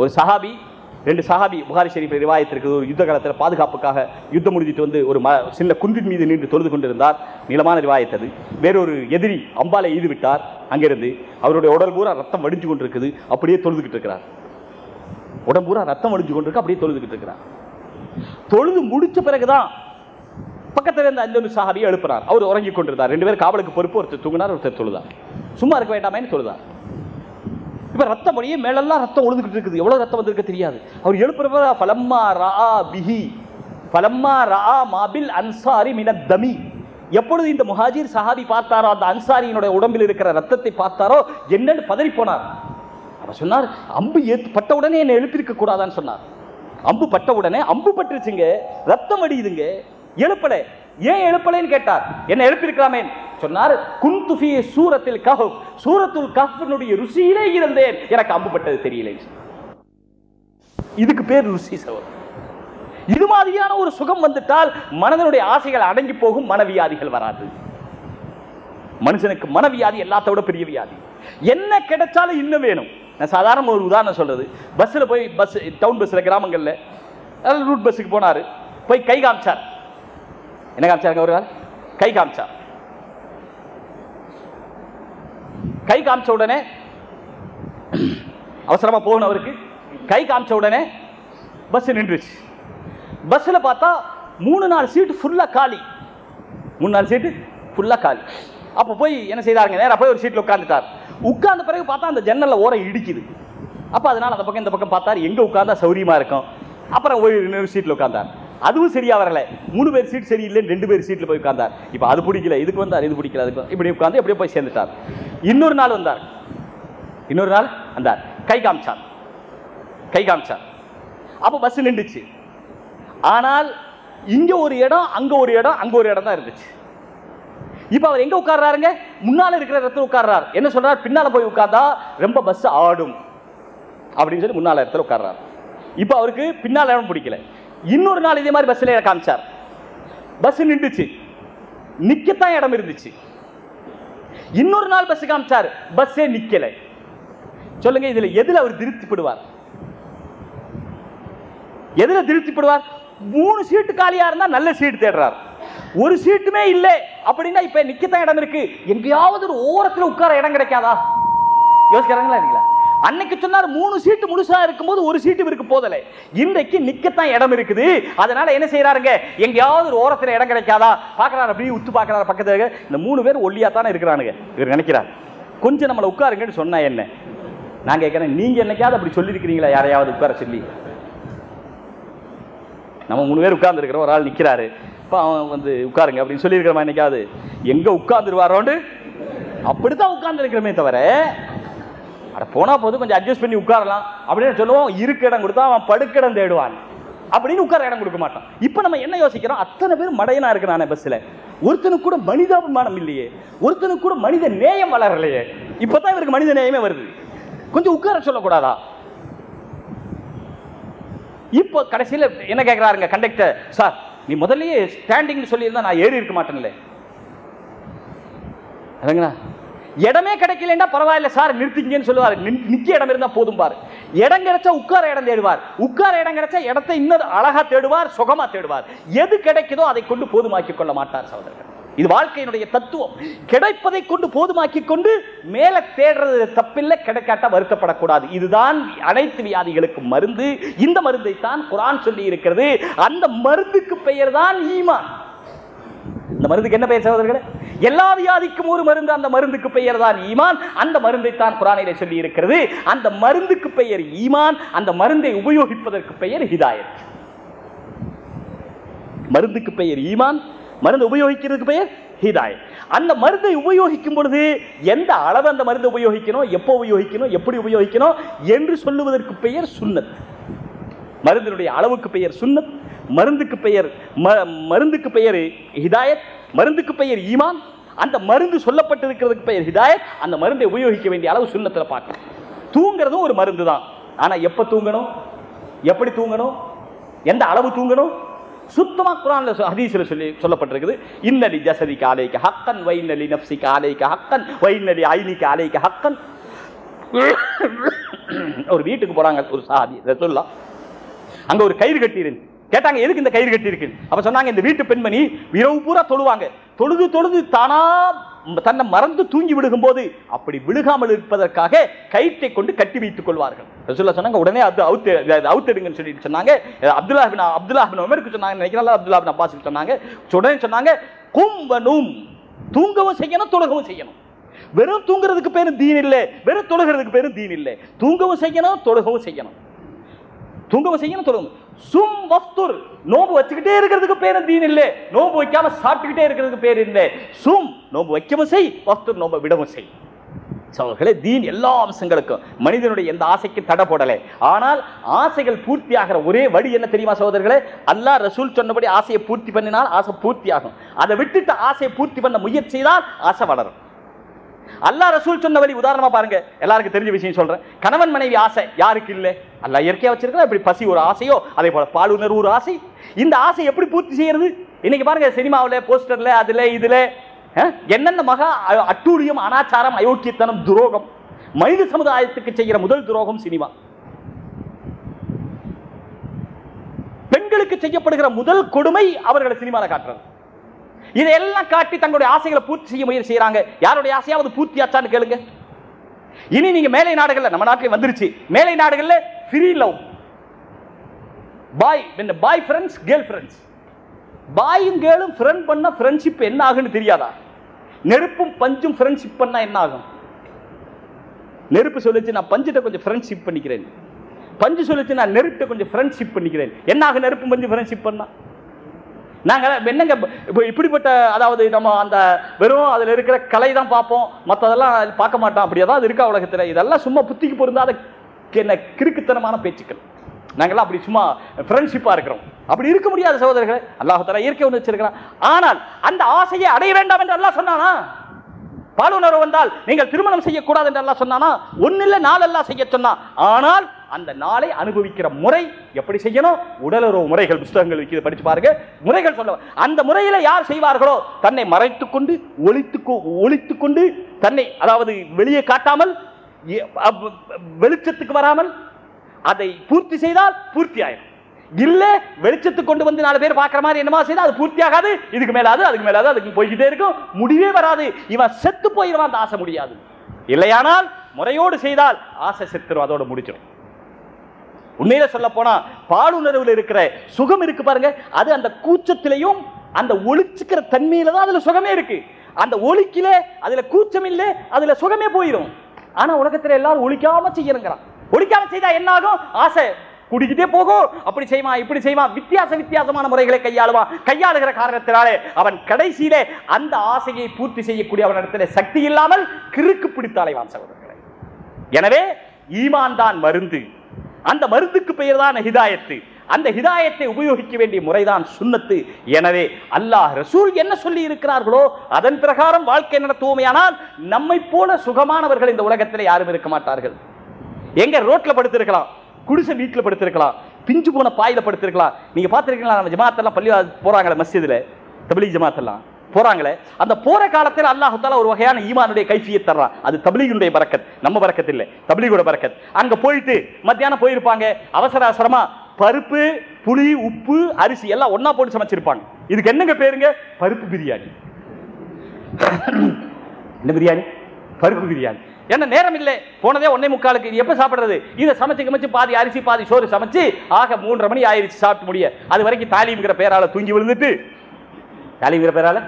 ஒரு சஹாபி ரெண்டு சஹாபி புகாரி ஷெரீஃபில் ரிவாயத்திற்கு ஒரு யுத்த காலத்தில் பாதுகாப்புக்காக யுத்தம் முடிஞ்சிட்டு வந்து ஒரு ம சின்ன குன்றின் மீது நின்று தொழுது கொண்டிருந்தார். நீளமான ரிவாயத்தது வேறொரு எதிரி அம்பாலை எய்து விட்டார். அங்கிருந்து அவருடைய உடல் பூரா ரத்தம் வடிஞ்சு கொண்டிருக்குது. அப்படியே தொழுதுகிட்டு இருக்கிறார். உடம்பு பூரா ரத்தம் வடிஞ்சு கொண்டிருக்கு அப்படியே தொழுதுகிட்டு இருக்கிறார். தொழுது முடிச்ச பிறகுதான் பக்கத்தில் இருந்த அந்த சாஹாபியை எழுப்புறார். அவர் உறங்கி கொண்டிருந்தார் ரெண்டு பேரும் காவலுக்கு பொறுப்பு ஒருத்தர் தூங்கினார் ஒருத்தர் தொழுதார். சும்மா இருக்க வேண்டாமேன்னு தொழுதார். இப்போ ரத்தம் மொழியே மேலெல்லாம் ரத்தம் ஒழுதுகிட்டு இருக்குது. எவ்வளோ ரத்தம் வந்திருக்க தெரியாது. அவர் எழுப்புறவர பலம்மா ரா பிஹி பலம்மா ரா மாபில் அன்சாரி மின தமி. எப்பொழுது இந்த முஹாஜிர் சஹாபி பார்த்தாரோ அந்த அன்சாரியினுடைய உடம்பில் இருக்கிற ரத்தத்தை பார்த்தாரோ என்னன்னு பதறி போனார் அவர் சொன்னார் அம்பு ஏத்து பட்ட உடனே என்னை எழுப்பியிருக்க கூடாதான்னு சொன்னார். அம்பு பட்ட உடனே அம்பு பட்டுருச்சுங்க ரத்தம் அடியுதுங்க எழுப்பல. ஏன் எழுப்பலைன்னு கேட்டார்? என்ன எழுப்பியிருக்கலாமே சொன்னார் குந்துஃபி சூரத்தில் கஹப் சூரத்துல் கஹ்னுடைய ருசியிலே இருந்தேன். எனக்கு அம்புப்பட்டது தெரியல. இதுக்கு பேர் ருசி சவர் இது மாதிரியான ஒரு சுகம் வந்துட்டால் மனதனுடைய ஆசைகள் அடங்கி போகும் மனவியாதிகள் வராது. மனுஷனுக்கு மனவியாதி எல்லாத்த விட பெரிய வியாதி. என்ன கிடைச்சாலும் இன்னும் வேணும். நான் சாதாரண ஒரு உதாரணம் சொல்றது. பஸ்ஸில் போய் பஸ் டவுன் பஸ்ல கிராமங்கள்ல அதாவது ரூட் பஸ்ஸுக்கு போனாரு. போய் கை காமிச்சார். என்ன காமிச்சாருங்க ஒரு ஆள் கை காமிச்சார். கை காமிச்ச உடனே அவசரமா போகணும் அவருக்கு. கை காமிச்ச உடனே பஸ் நின்றுச்சு. பஸ்ல பார்த்தா மூணு நாலு சீட்டு ஃபுல்லா காலி. மூணு நாலு சீட்டு ஃபுல்லா காலி. அப்போ போய் என்ன செய்தாருங்க? நேராக போய் ஒரு சீட்ல உட்கார்ந்துட்டார். உட்கார்ந்த பிறகு பார்த்தா அந்த ஜன்னலில் ஓரம் இடிக்குது. அப்ப அதனால அந்த பக்கம் இந்த பக்கம் பார்த்தாரு. எங்க உட்கார்ந்தா சௌரியமா இருக்கும். அப்புறம் போய் இன்னொரு சீட்ல உட்கார்ந்தார். அதுவும் சரியா வரல. மூணு பேர் சீட் சரியில்லைன்னு ரெண்டு பேர் சீட்ல போய் உட்கார்ந்தார். இப்போ அது பிடிக்கல இதுக்கு வந்தார் இது பிடிக்கல அதுக்கு இப்படி உட்கார்ந்து எப்படியோ போய் சேர்ந்துட்டார். இன்னொரு நாள் வந்தார். இன்னொரு நாள் வந்தார். கை காமிச்சார். கை காமிச்சார். அப்போ பஸ் நின்றுச்சு. ஆனால் இங்க ஒரு இடம் அங்க ஒரு இடம் அங்க ஒரு இடம் தான் இருந்துச்சு. இப்ப அவர் எங்க உட்கார்றாருங்க? முன்னால இருக்கிற இடத்துல உட்கார்றாரு. என்ன சொல்றாரு? பின்னால போய் உட்கார்ந்தா ரொம்ப பஸ் ஆடும். அப்படின்னு சொல்லி முன்னால இடத்துல உட்கார்றாரு. இப்ப அவருக்கு பின்னால இடம் பிடிக்கல. இன்னொரு நாள் இதே மாதிரி பஸ்ல காமிச்சார். பஸ் நின்றுச்சு. நிக்கத்தான் இடம் இருந்துச்சு. இன்னொரு நாள் பஸ் காமிச்சார். பஸ்ஸே நிக்கல. சொல்லுங்க இதுல எதுல அவர் திருப்திப்படுவார்? எதுல திருப்திப்படுவார்? மூணு சீட்டு காலியா இருந்தா நல்ல சீட்டு தேடுறார். ஒரு சீட்டுமே இல்லை. அப்படின்னா இப்ப நிக்கத்தான் இடம் இருக்கு. எங்கேயாவது ஒரு ஓரத்துல உட்கார இடம் கிடைக்காதா? யோசிக்கிறாங்களா இல்லைங்களா? அன்னைக்கு சொன்னார் மூணு சீட்டு முழுசா இருக்கும்போது ஒரு சீட்டு இருக்கு போதலை. இன்றைக்கு நிக்கத்தான் இடம் இருக்குது. அதனால என்ன செய்யறாருங்க எங்கேயாவது ஒரு ஓரத்தில் இடம் கிடைக்காதா? பாக்குறாரு அப்படியே உத்து பாக்குறாரு பக்கத்துல இந்த மூணு பேர் ஒல்லியா தானே இருக்கிறானுங்க. இவர் நினைக்கிறார். கொஞ்சம் நம்மளை உட்காருங்கன்னு சொன்னா என்ன? நான் கேட்கிறேன் நீங்க என்னைக்காவது அப்படி சொல்லியிருக்கிறீங்களா? யாரையாவது உட்கார சொல்லி. நம்ம மூணு பேர் உட்கார்ந்துருக்கிறோம் ஒரு ஆள் நிற்கிறாரு இப்போ அவன் வந்து உட்காருங்க அப்படின்னு சொல்லியிருக்கிறோமா என்னைக்காவது? எங்கே உட்காந்துருவாரோண்டு அப்படித்தான் உட்கார்ந்துருக்கிறோமே தவிர அட போனா போது கொஞ்சம் அட்ஜஸ்ட் பண்ணி உட்காரலாம். அப்படின்னு சொல்லுவோம். இருக்க இடம் கொடுத்தா அவன் படுக்கிடம் தேடுவான். அப்படின்னு உட்கார இடம் கொடுக்க மாட்டான். இப்போ நம்ம என்ன யோசிக்கிறோம்? அத்தனை பேர் மடையனா இருக்கிறானே பஸ்ஸில் ஒருத்தனுக்கு கூட மனிதாபிமானம் இல்லையே. ஒருத்தனுக்கு கூட மனித நேயம் வளரலையே. இப்பதான் இவருக்கு மனித நேயமே வருது. கொஞ்சம் உட்கார சொல்லக்கூடாதா? இப்போ கடைசியில் என்ன கேட்குறாருங்க கண்டக்டர் சார் நீ முதல்லயே ஸ்டாண்டிங்னு சொல்லியிருந்தா நான் ஏறி இருக்க மாட்டேன்ல. அதுங்களா இடமே கிடைக்கலன்னா பரவாயில்ல சார் நிறுத்திங்கன்னு சொல்லுவார். நிக்க இடம் இருந்தா போதும் பாரு. இடம் கிடைச்சா உட்கார இடம் தேடுவார். உட்கார இடம் கிடைச்சா இடத்தை இன்னும் அழகா தேடுவார் சுகமா தேடுவார். எது கிடைக்குதோ அதை கொண்டு போதுமாக்கி கொள்ள மாட்டார் சகோதரர்கள். இது வாழ்க்கையினுடைய தத்துவம். கிடைப்பதை கொண்டு போதுமாக்கி கொண்டு மேல தேடுறது தப்பில்லை கிடைக்காட்ட வருத்தப்படக்கூடாது. இதுதான் அனைத்து வியாதிகளுக்கும் மருந்து. இந்த மருந்தை தான் குரான் சொல்லி இருக்கிறது. அந்த மருந்துக்கு பெயர் தான் ஈமான். இந்த மருந்துக்கு என்ன பெயர் சகோதரர்களே? எல்லா வியாதிக்கும் ஒரு மருந்து அந்த மருந்துக்கு பெயர் தான் ஈமான். அந்த மருந்தை தான் குரானிலே சொல்லி இருக்கிறது அந்த மருந்துக்கு பெயர் ஈமான். அந்த மருந்தை உபயோகிப்பதற்கு பெயர் ஹிதாயத். மருந்துக்கு பெயர் ஈமான். மருந்து உபயோகிக்கிறதுக்கு பெயர் ஹிதாயத். அந்த மருந்தை உபயோகிக்கும் பொழுது எந்த அளவு அந்த மருந்து உபயோகிக்கணும்? எப்போ உபயோகிக்கணும்? எப்படி உபயோகிக்கணும்? என்று சொல்லுவதற்கு பெயர் சுன்னத். மருந்தினுடைய அளவுக்கு பெயர் சுன்னத் மருந்துக்கு பெயர் ம- மருந்துக்கு பெயர் ஹிதாயத் மருந்துக்கு பெயர் ஈமான். அந்த மருந்து சொல்லப்பட்டிருக்கிறதுக்கு பெயர் ஹிதாயத் அந்த மருந்தை உபயோகிக்க வேண்டிய அளவு சுண்ணத்தில் பார்க்கணும். தூங்குறதும் ஒரு மருந்து தான் ஆனா எப்ப தூங்கணும்? எப்படி தூங்கணும்? எந்த அளவு தூங்கணும்? சுத்தமா குரான்ல சொ- ஹதீஸ்ல சொல்லி சொல்லப்பட்டிருக்குது. இன்னலி ஜசதிக்கு ஆலைக்கு ஹக்கன் வைநலி நப்சிக்கு ஆலைக்கு ஹக்கன் வைநலி ஐனிக்கு ஆலைக்கு ஹக்கன். ஒரு வீட்டுக்கு போறாங்க ஒரு சாதி ரசுல்லா அங்க ஒரு கயிறு கட்டி இருந்து கேட்டாங்க எதுக்கு இந்த கயிறு கட்டி இருக்கு அப்ப சொன்னாங்க இந்த வீட்டு பெண்மணி இரவு பூரா தொழுவாங்க. தொழுது தொழுது தானா தன்னை மறந்து தூங்கி விழுகும் போது அப்படி விழுகாமல் இருப்பதற்காக கயிற்றை கொண்டு கட்டி வைத்துக் கொள்வார்கள். ரசூல்லா சொன்னாங்க உடனே அது அவுத்து அது அவுத்தெடுங்கன்னு சொல்லிட்டு சொன்னாங்க. அப்துல்லா பின் அப்துல்லா பின் உமருக்கு சொன்னாங்க நினைக்கிறேன் அப்துல்லா பின் அப்பாஸ் சொன்னாங்க. உடனே சொன்னாங்க கும்பனும் தூங்கவும் செய்யணும் தொழுகவும் செய்யணும். வெறும் தூங்குறதுக்கு பேரும் தீன் இல்லை வெறும் தொழுகிறதுக்கு பேரும் தீன் இல்லை. தூங்கவும் செய்யணும் தொழுகவும் செய்யணும். தூங்கவும் செய்யணும் தொழுகும் சும் வஸ்துர் நோம்பு வச்சுக்கிட்டே இருக்கிறதுக்கு பேர் தீன் இல்லை. நோம்பு வைக்காம சாப்பிட்டுக்கிட்டே இருக்கிறதுக்கு பேர் இல்லை. சும் நோம்பு வைக்கவும் செய் வஸ்துர் நோம்பு விடவும் செய். சகோதரர்களே தீன் எல்லா அம்சங்களுக்கும் மனிதனுடைய எந்த ஆசைக்கும் தடை போடலை. ஆனால் ஆசைகள் பூர்த்தி ஆகிற ஒரே வழி என்ன தெரியுமா சோதர்களே அல்லாஹ் ரசூல் சொன்னபடி ஆசையை பூர்த்தி பண்ணினால் ஆசை பூர்த்தி ஆகும் அதை விட்டுட்டு ஆசையை பூர்த்தி பண்ண முயற்சி தான் ஆசை வளரும். அல்லாஹ் ரசூல் சொன்ன வழி உதாரணமா பாருங்க. எல்லாருக்கும் தெரிஞ்ச விஷயம் சொல்றேன். கணவன் மனைவி ஆசை யாருக்கு இல்லை? அல்ல இயற்கையா வச்சிருக்கா இப்படி பசி ஒரு ஆசையோ அதே போல பாலுணர்வு ஒரு ஆசை. இந்த ஆசை எப்படி பூர்த்தி செய்யறது? இன்னைக்கு பாருங்க சினிமாவுல போஸ்டர்ல அதுல இதுல என்னென்ன மகா அ- அட்டூழியம் அனாச்சாரம் அயோக்கியத்தனம் துரோகம் மனித சமுதாயத்துக்கு செய்கிற முதல் துரோகம் சினிமா. பெண்களுக்கு செய்யப்படுகிற முதல் கொடுமை அவர்களை சினிமாவில் காட்டுறது. இதையெல்லாம் காட்டி தங்களுடைய ஆசைகளை பூர்த்தி செய்ய முயற்சி செய்யறாங்க யாருடைய ஆசையாவது பூர்த்தி ஆச்சான்னு கேளுங்க. இனி நீங்க மேலை நாடுகள்ல நம்ம நாட்டில் வந்துருச்சு. மேலை நாடுகள்ல free love boy boy friends girl friends பாயும் கேர்ளும் ஃப்ரெண்ட் பண்ணா ஃப்ரெண்ட்ஷிப் என்ன ஆகுன்னு தெரியாதா? நெருப்பும் பஞ்சும் ஃப்ரெண்ட்ஷிப் பண்ணா என்ன ஆகும்? நெருப்பு சொல்லிச்சு நான் பஞ்சிட்ட கொஞ்சம் ஃப்ரெண்ட்ஷிப் பண்ணிக்கிறேன். பஞ்சு சொல்லிச்சு நான் நெருப்பிட்ட கொஞ்சம் ஃப்ரெண்ட்ஷிப் பண்ணிக்கிறேன். என்ன ஆகும் நெருப்பு பஞ்சு ஃப்ரெண்ட்ஷிப் பண்ணா? நாங்கள் என்னங்க இப்போ இப்படிப்பட்ட அதாவது நம்ம அந்த வெறும் அதில் இருக்கிற கலை தான் பார்ப்போம் மற்றதெல்லாம் பார்க்க மாட்டோம். அப்படி ஏதாவது இருக்கா உலகத்தில்? இதெல்லாம் சும்மா புத்திக்கு பொருந்தாத என்ன கிறுக்குத்தனமான பேச்சுக்கள். நாங்கெல்லாம் அப்படி சும்மா ஃப்ரெண்ட்ஷிப்பாக இருக்கிறோம். அப்படி இருக்க முடியாது சகோதரர்களே. அல்லாஹ் இயற்கை ஒன்று வச்சிருக்கிறான். ஆனால் அந்த ஆசையை அடைய வேண்டாம் என்று அல்லாஹ் சொன்னானா? பாலுணர்வு வந்தால் நீங்கள் திருமணம் செய்யக்கூடாது என்று அல்லாஹ் சொன்னானா? இல்லை நாளெல்லாம் செய்ய சொன்னான். ஆனால் அந்த நாளை அனுபவிக்கிற முறை எப்படி செய்யணும்? உடலுறவு முறைகள் புஸ்தகங்கள் வைக்கிறது படிச்சு பாருங்க. முறைகள் சொல்ல அந்த முறையில யார் செய்வார்களோ தன்னை மறைத்துக் கொண்டு ஒழித்து ஒளித்துக் கொண்டு தன்னை அதாவது வெளியே காட்டாமல் வெளிச்சத்துக்கு வராமல் அதை பூர்த்தி செய்தால் பூர்த்தி ஆயிடும் இல்ல வெளிச்சத்துக்கு கொண்டு வந்து நாலு பேர் பார்க்குற மாதிரி என்னமா செய்தால் அது பூர்த்தி ஆகாது. இதுக்கு மேலாது அதுக்கு மேலாது அதுக்கு போய்கிட்டே இருக்கும். முடிவே வராது. இவன் செத்து போயிடுவான் அந்த ஆசை முடியாது. இல்லையானால் முறையோடு செய்தால் ஆசை செத்துரும் அதோட முடிச்சிடும் உண்மையில சொல்ல போனா பாலுணர்வுல இருக்கிற சுகம் இருக்கு பாருங்க. அது அந்த கூச்சத்திலையும் அந்த ஒழிச்சுக்கிற தன்மையில தான் அதுல சுகமே இருக்கு. அந்த ஒழிக்கல அதுல கூச்சம் இல்ல அதுல சுகமே போயிடும் ஆனா உலகத்துல எல்லாரும் ஒழிக்காம செய்யணுங்கிறான். ஒழிக்காம செய்தா என்ன ஆகும் ஆசை. குடிக்கிட்டே போகும். அப்படி செய்வான் இப்படி செய்வான். வித்தியாச வித்தியாசமான முறைகளை கையாளுவான். கையாளுகிற காரணத்தினாலே அவன் கடைசியிலே அந்த ஆசையை பூர்த்தி செய்யக்கூடிய அவனிடத்தில் சக்தி இல்லாமல் கிறுக்கு பிடித்து அலைவான் சகோதரர்களை. எனவே ஈமான் தான் மருந்து. அந்த மருந்துக்கு பெயர் தான் ஹிதாயத்து. அந்த ஹிதாயத்தை உபயோகிக்க வேண்டிய முறைதான் சுண்ணத்து எனவே அல்லாஹ் ரசூல் என்ன சொல்லி இருக்கிறார்களோ அதன் பிரகாரம் வாழ்க்கை நடத்துவோமையானால் நம்மை போல சுகமானவர்கள் இந்த உலகத்தில் யாரும் இருக்க மாட்டார்கள். எங்க ரோட்ல படுத்திருக்கலாம் குடிசை வீட்டில் படுத்திருக்கலாம் பிஞ்சு போன பாயில படுத்திருக்கலாம். நீங்க பார்த்திருக்கீங்களா நம்ம ஜமாத்தெல்லாம் பள்ளி போறாங்களே மசிதில் தபிலி ஜமாத்தெல்லாம். போறாங்களே அந்த போற காலத்தில் அல்லாஹு தாலா ஒரு வகையான ஈமானுடைய கைஃபியை தர்றான் அது தபிலீகுடைய பறக்கத். நம்ம பறக்கத் இல்லை தபிலீகோட பறக்கத். அங்க போயிட்டு மத்தியானம் போயிருப்பாங்க. அவசர அவசரமா பருப்பு புளி உப்பு அரிசி எல்லாம் ஒன்னா போட்டு சமைச்சிருப்பாங்க. இதுக்கு என்னங்க பேருங்க? பருப்பு பிரியாணி. என்ன பிரியாணி? பருப்பு பிரியாணி. என்ன நேரம் இல்லை. போனதே ஒன்னே முக்காலுக்கு. இது எப்ப சாப்பிடுறது? இதை சமைச்சு கமைச்சு பாதி அரிசி பாதி சோறு சமைச்சு ஆக மூன்றரை மணி ஆயிருச்சு சாப்பிட்டு முடிய. அது வரைக்கும் தாலிங்கிற பேரால தூங்கி விழுந்துட்டு தாலிங்கிற பேரால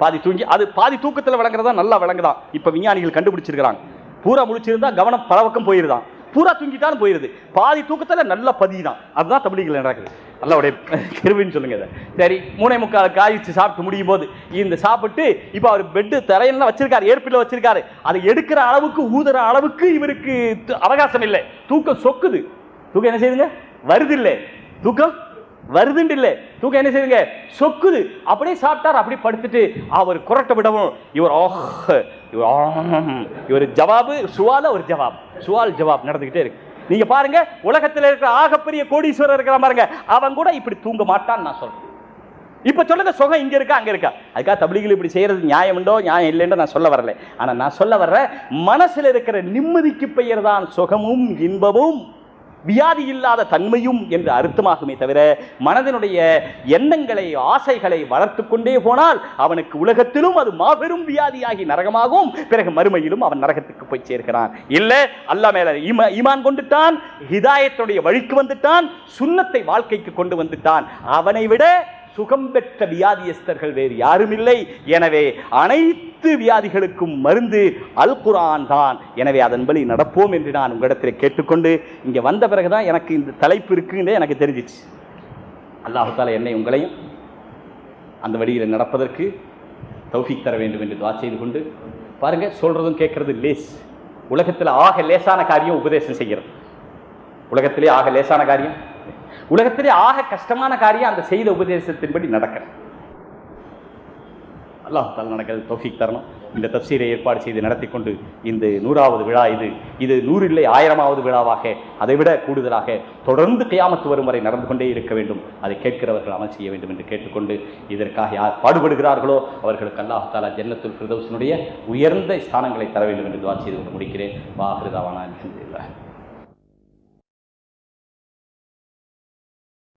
பாதி தூங்கி அது பாதி தூக்கத்துல விளங்குறதா நல்லா விளங்குதான் இப்ப விஞ்ஞானிகள் கண்டுபிடிச்சிருக்கிறாங்க. பூரா முழிச்சிருந்தா கவனம் பலவக்கம் போயிருதான் பூரா தூங்கிட்டாலும் போயிருது. பாதி தூக்கத்துல நல்ல பதிதான். அதுதான் தமிழிகள் நடக்குது. நல்லாவுடைய கருவின்னு சொல்லுங்க இதை. சரி மூணை முக்கால் காய்ச்சி சாப்பிட்டு முடியும் போது இந்த சாப்பிட்டு இப்போ அவர் பெட்டு தரையெல்லாம் வச்சிருக்காரு ஏற்பில் வச்சிருக்காரு. அதை எடுக்கிற அளவுக்கு ஊதுற அளவுக்கு இவருக்கு அவகாசம் இல்லை. தூக்கம் சொக்குது. தூக்கம் என்ன செய்யுதுங்க? வருது இல்லை தூக்கம் வருதுன்னு இல்லை. தூக்கம் என்ன செய்யுங்க சொக்குது. அப்படியே சாப்பிட்டார். அப்படியே படுத்துட்டு அவர் குரட்ட விடவும் இவர் ஆஹ் இவர் இவர் ஜவாபு சுவால ஒரு ஜவாப். சுவால் ஜவாப் நடந்துகிட்டே இருக்கு. நீங்க பாருங்க உலகத்தில் இருக்கிற ஆகப்பெரிய கோடீஸ்வரர் இருக்கிற பாருங்க அவன் கூட இப்படி தூங்க மாட்டான்னு நான் சொல்றேன். இப்ப சொல்லுங்க சுகம் இங்க இருக்கா அங்க இருக்கா? அதுக்காக தபிலிகள் இப்படி செய்யறது நியாயம் உண்டோ நியாயம் இல்லைன்னு நான் சொல்ல வரல. ஆனா நான் சொல்ல வர்ற மனசுல இருக்கிற நிம்மதிக்கு பெயர் தான் சுகமும் இன்பமும். வியாதி இல்லாத தன்மையும் என்று அர்த்தமாகுமே தவிர மனதினுடைய எண்ணங்களை ஆசைகளை வளர்த்து கொண்டே போனால் அவனுக்கு உலகத்திலும் அது மாபெரும் வியாதியாகி நரகமாகும். பிறகு மறுமையிலும் அவன் நரகத்துக்கு போய் சேர்க்கிறான் இல்லை அல்லாஹ் மேல ஈமான் கொண்டுட்டான் ஹிதாயத்துடைய வழிக்கு வந்துட்டான் சுண்ணத்தை வாழ்க்கைக்கு கொண்டு வந்துட்டான். அவனை விட சுகம் பெற்ற வியாதியஸ்தர்கள் வேறு யாரும் இல்லை எனவே அனைத்து வியாதிகளுக்கும் மருந்து அல் குரான் தான். எனவே அதன்படி நடப்போம் என்று நான் உங்களிடத்தில் கேட்டுக்கொண்டு இங்கே வந்த பிறகுதான் எனக்கு இந்த தலைப்பு இருக்குன்னே எனக்கு தெரிஞ்சிச்சு. அல்லாஹு என்னை உங்களையும் அந்த வழியில் நடப்பதற்கு தௌஃபிக் தர வேண்டும் என்று துவா செய்து கொண்டு பாருங்க சொல்றதும் கேட்கறது லேஸ். உலகத்தில் ஆக லேசான காரியம் உபதேசம் செய்கிறது. உலகத்திலே ஆக லேசான காரியம் உலகத்திலே ஆக கஷ்டமான காரியம் அந்த செய்த உபதேசத்தின்படி நடக்கிறது அல்லாஹ் தால் நடக்கிறது தௌஃபீக் தரணும். இந்த தப்சீரை ஏற்பாடு செய்து நடத்தி கொண்டு இந்த நூறாவது விழா இது. இது நூறு இல்லை ஆயிரமாவது விழாவாக அதைவிட கூடுதலாக தொடர்ந்து கியாமத்து வரும் வரை நடந்து கொண்டே இருக்க வேண்டும். அதை கேட்கிறவர்கள் அமல் செய்ய வேண்டும் என்று கேட்டுக்கொண்டு இதற்காக யார் பாடுபடுகிறார்களோ அவர்களுக்கு அல்லாஹ் தாலா ஜன்னத்துல் ஃபிர்தௌஸினுடைய உயர்ந்த ஸ்தானங்களை தர வேண்டும் என்று துவா செய்து கொண்டு முடிக்கிறேன். வா ஹிருதாவானா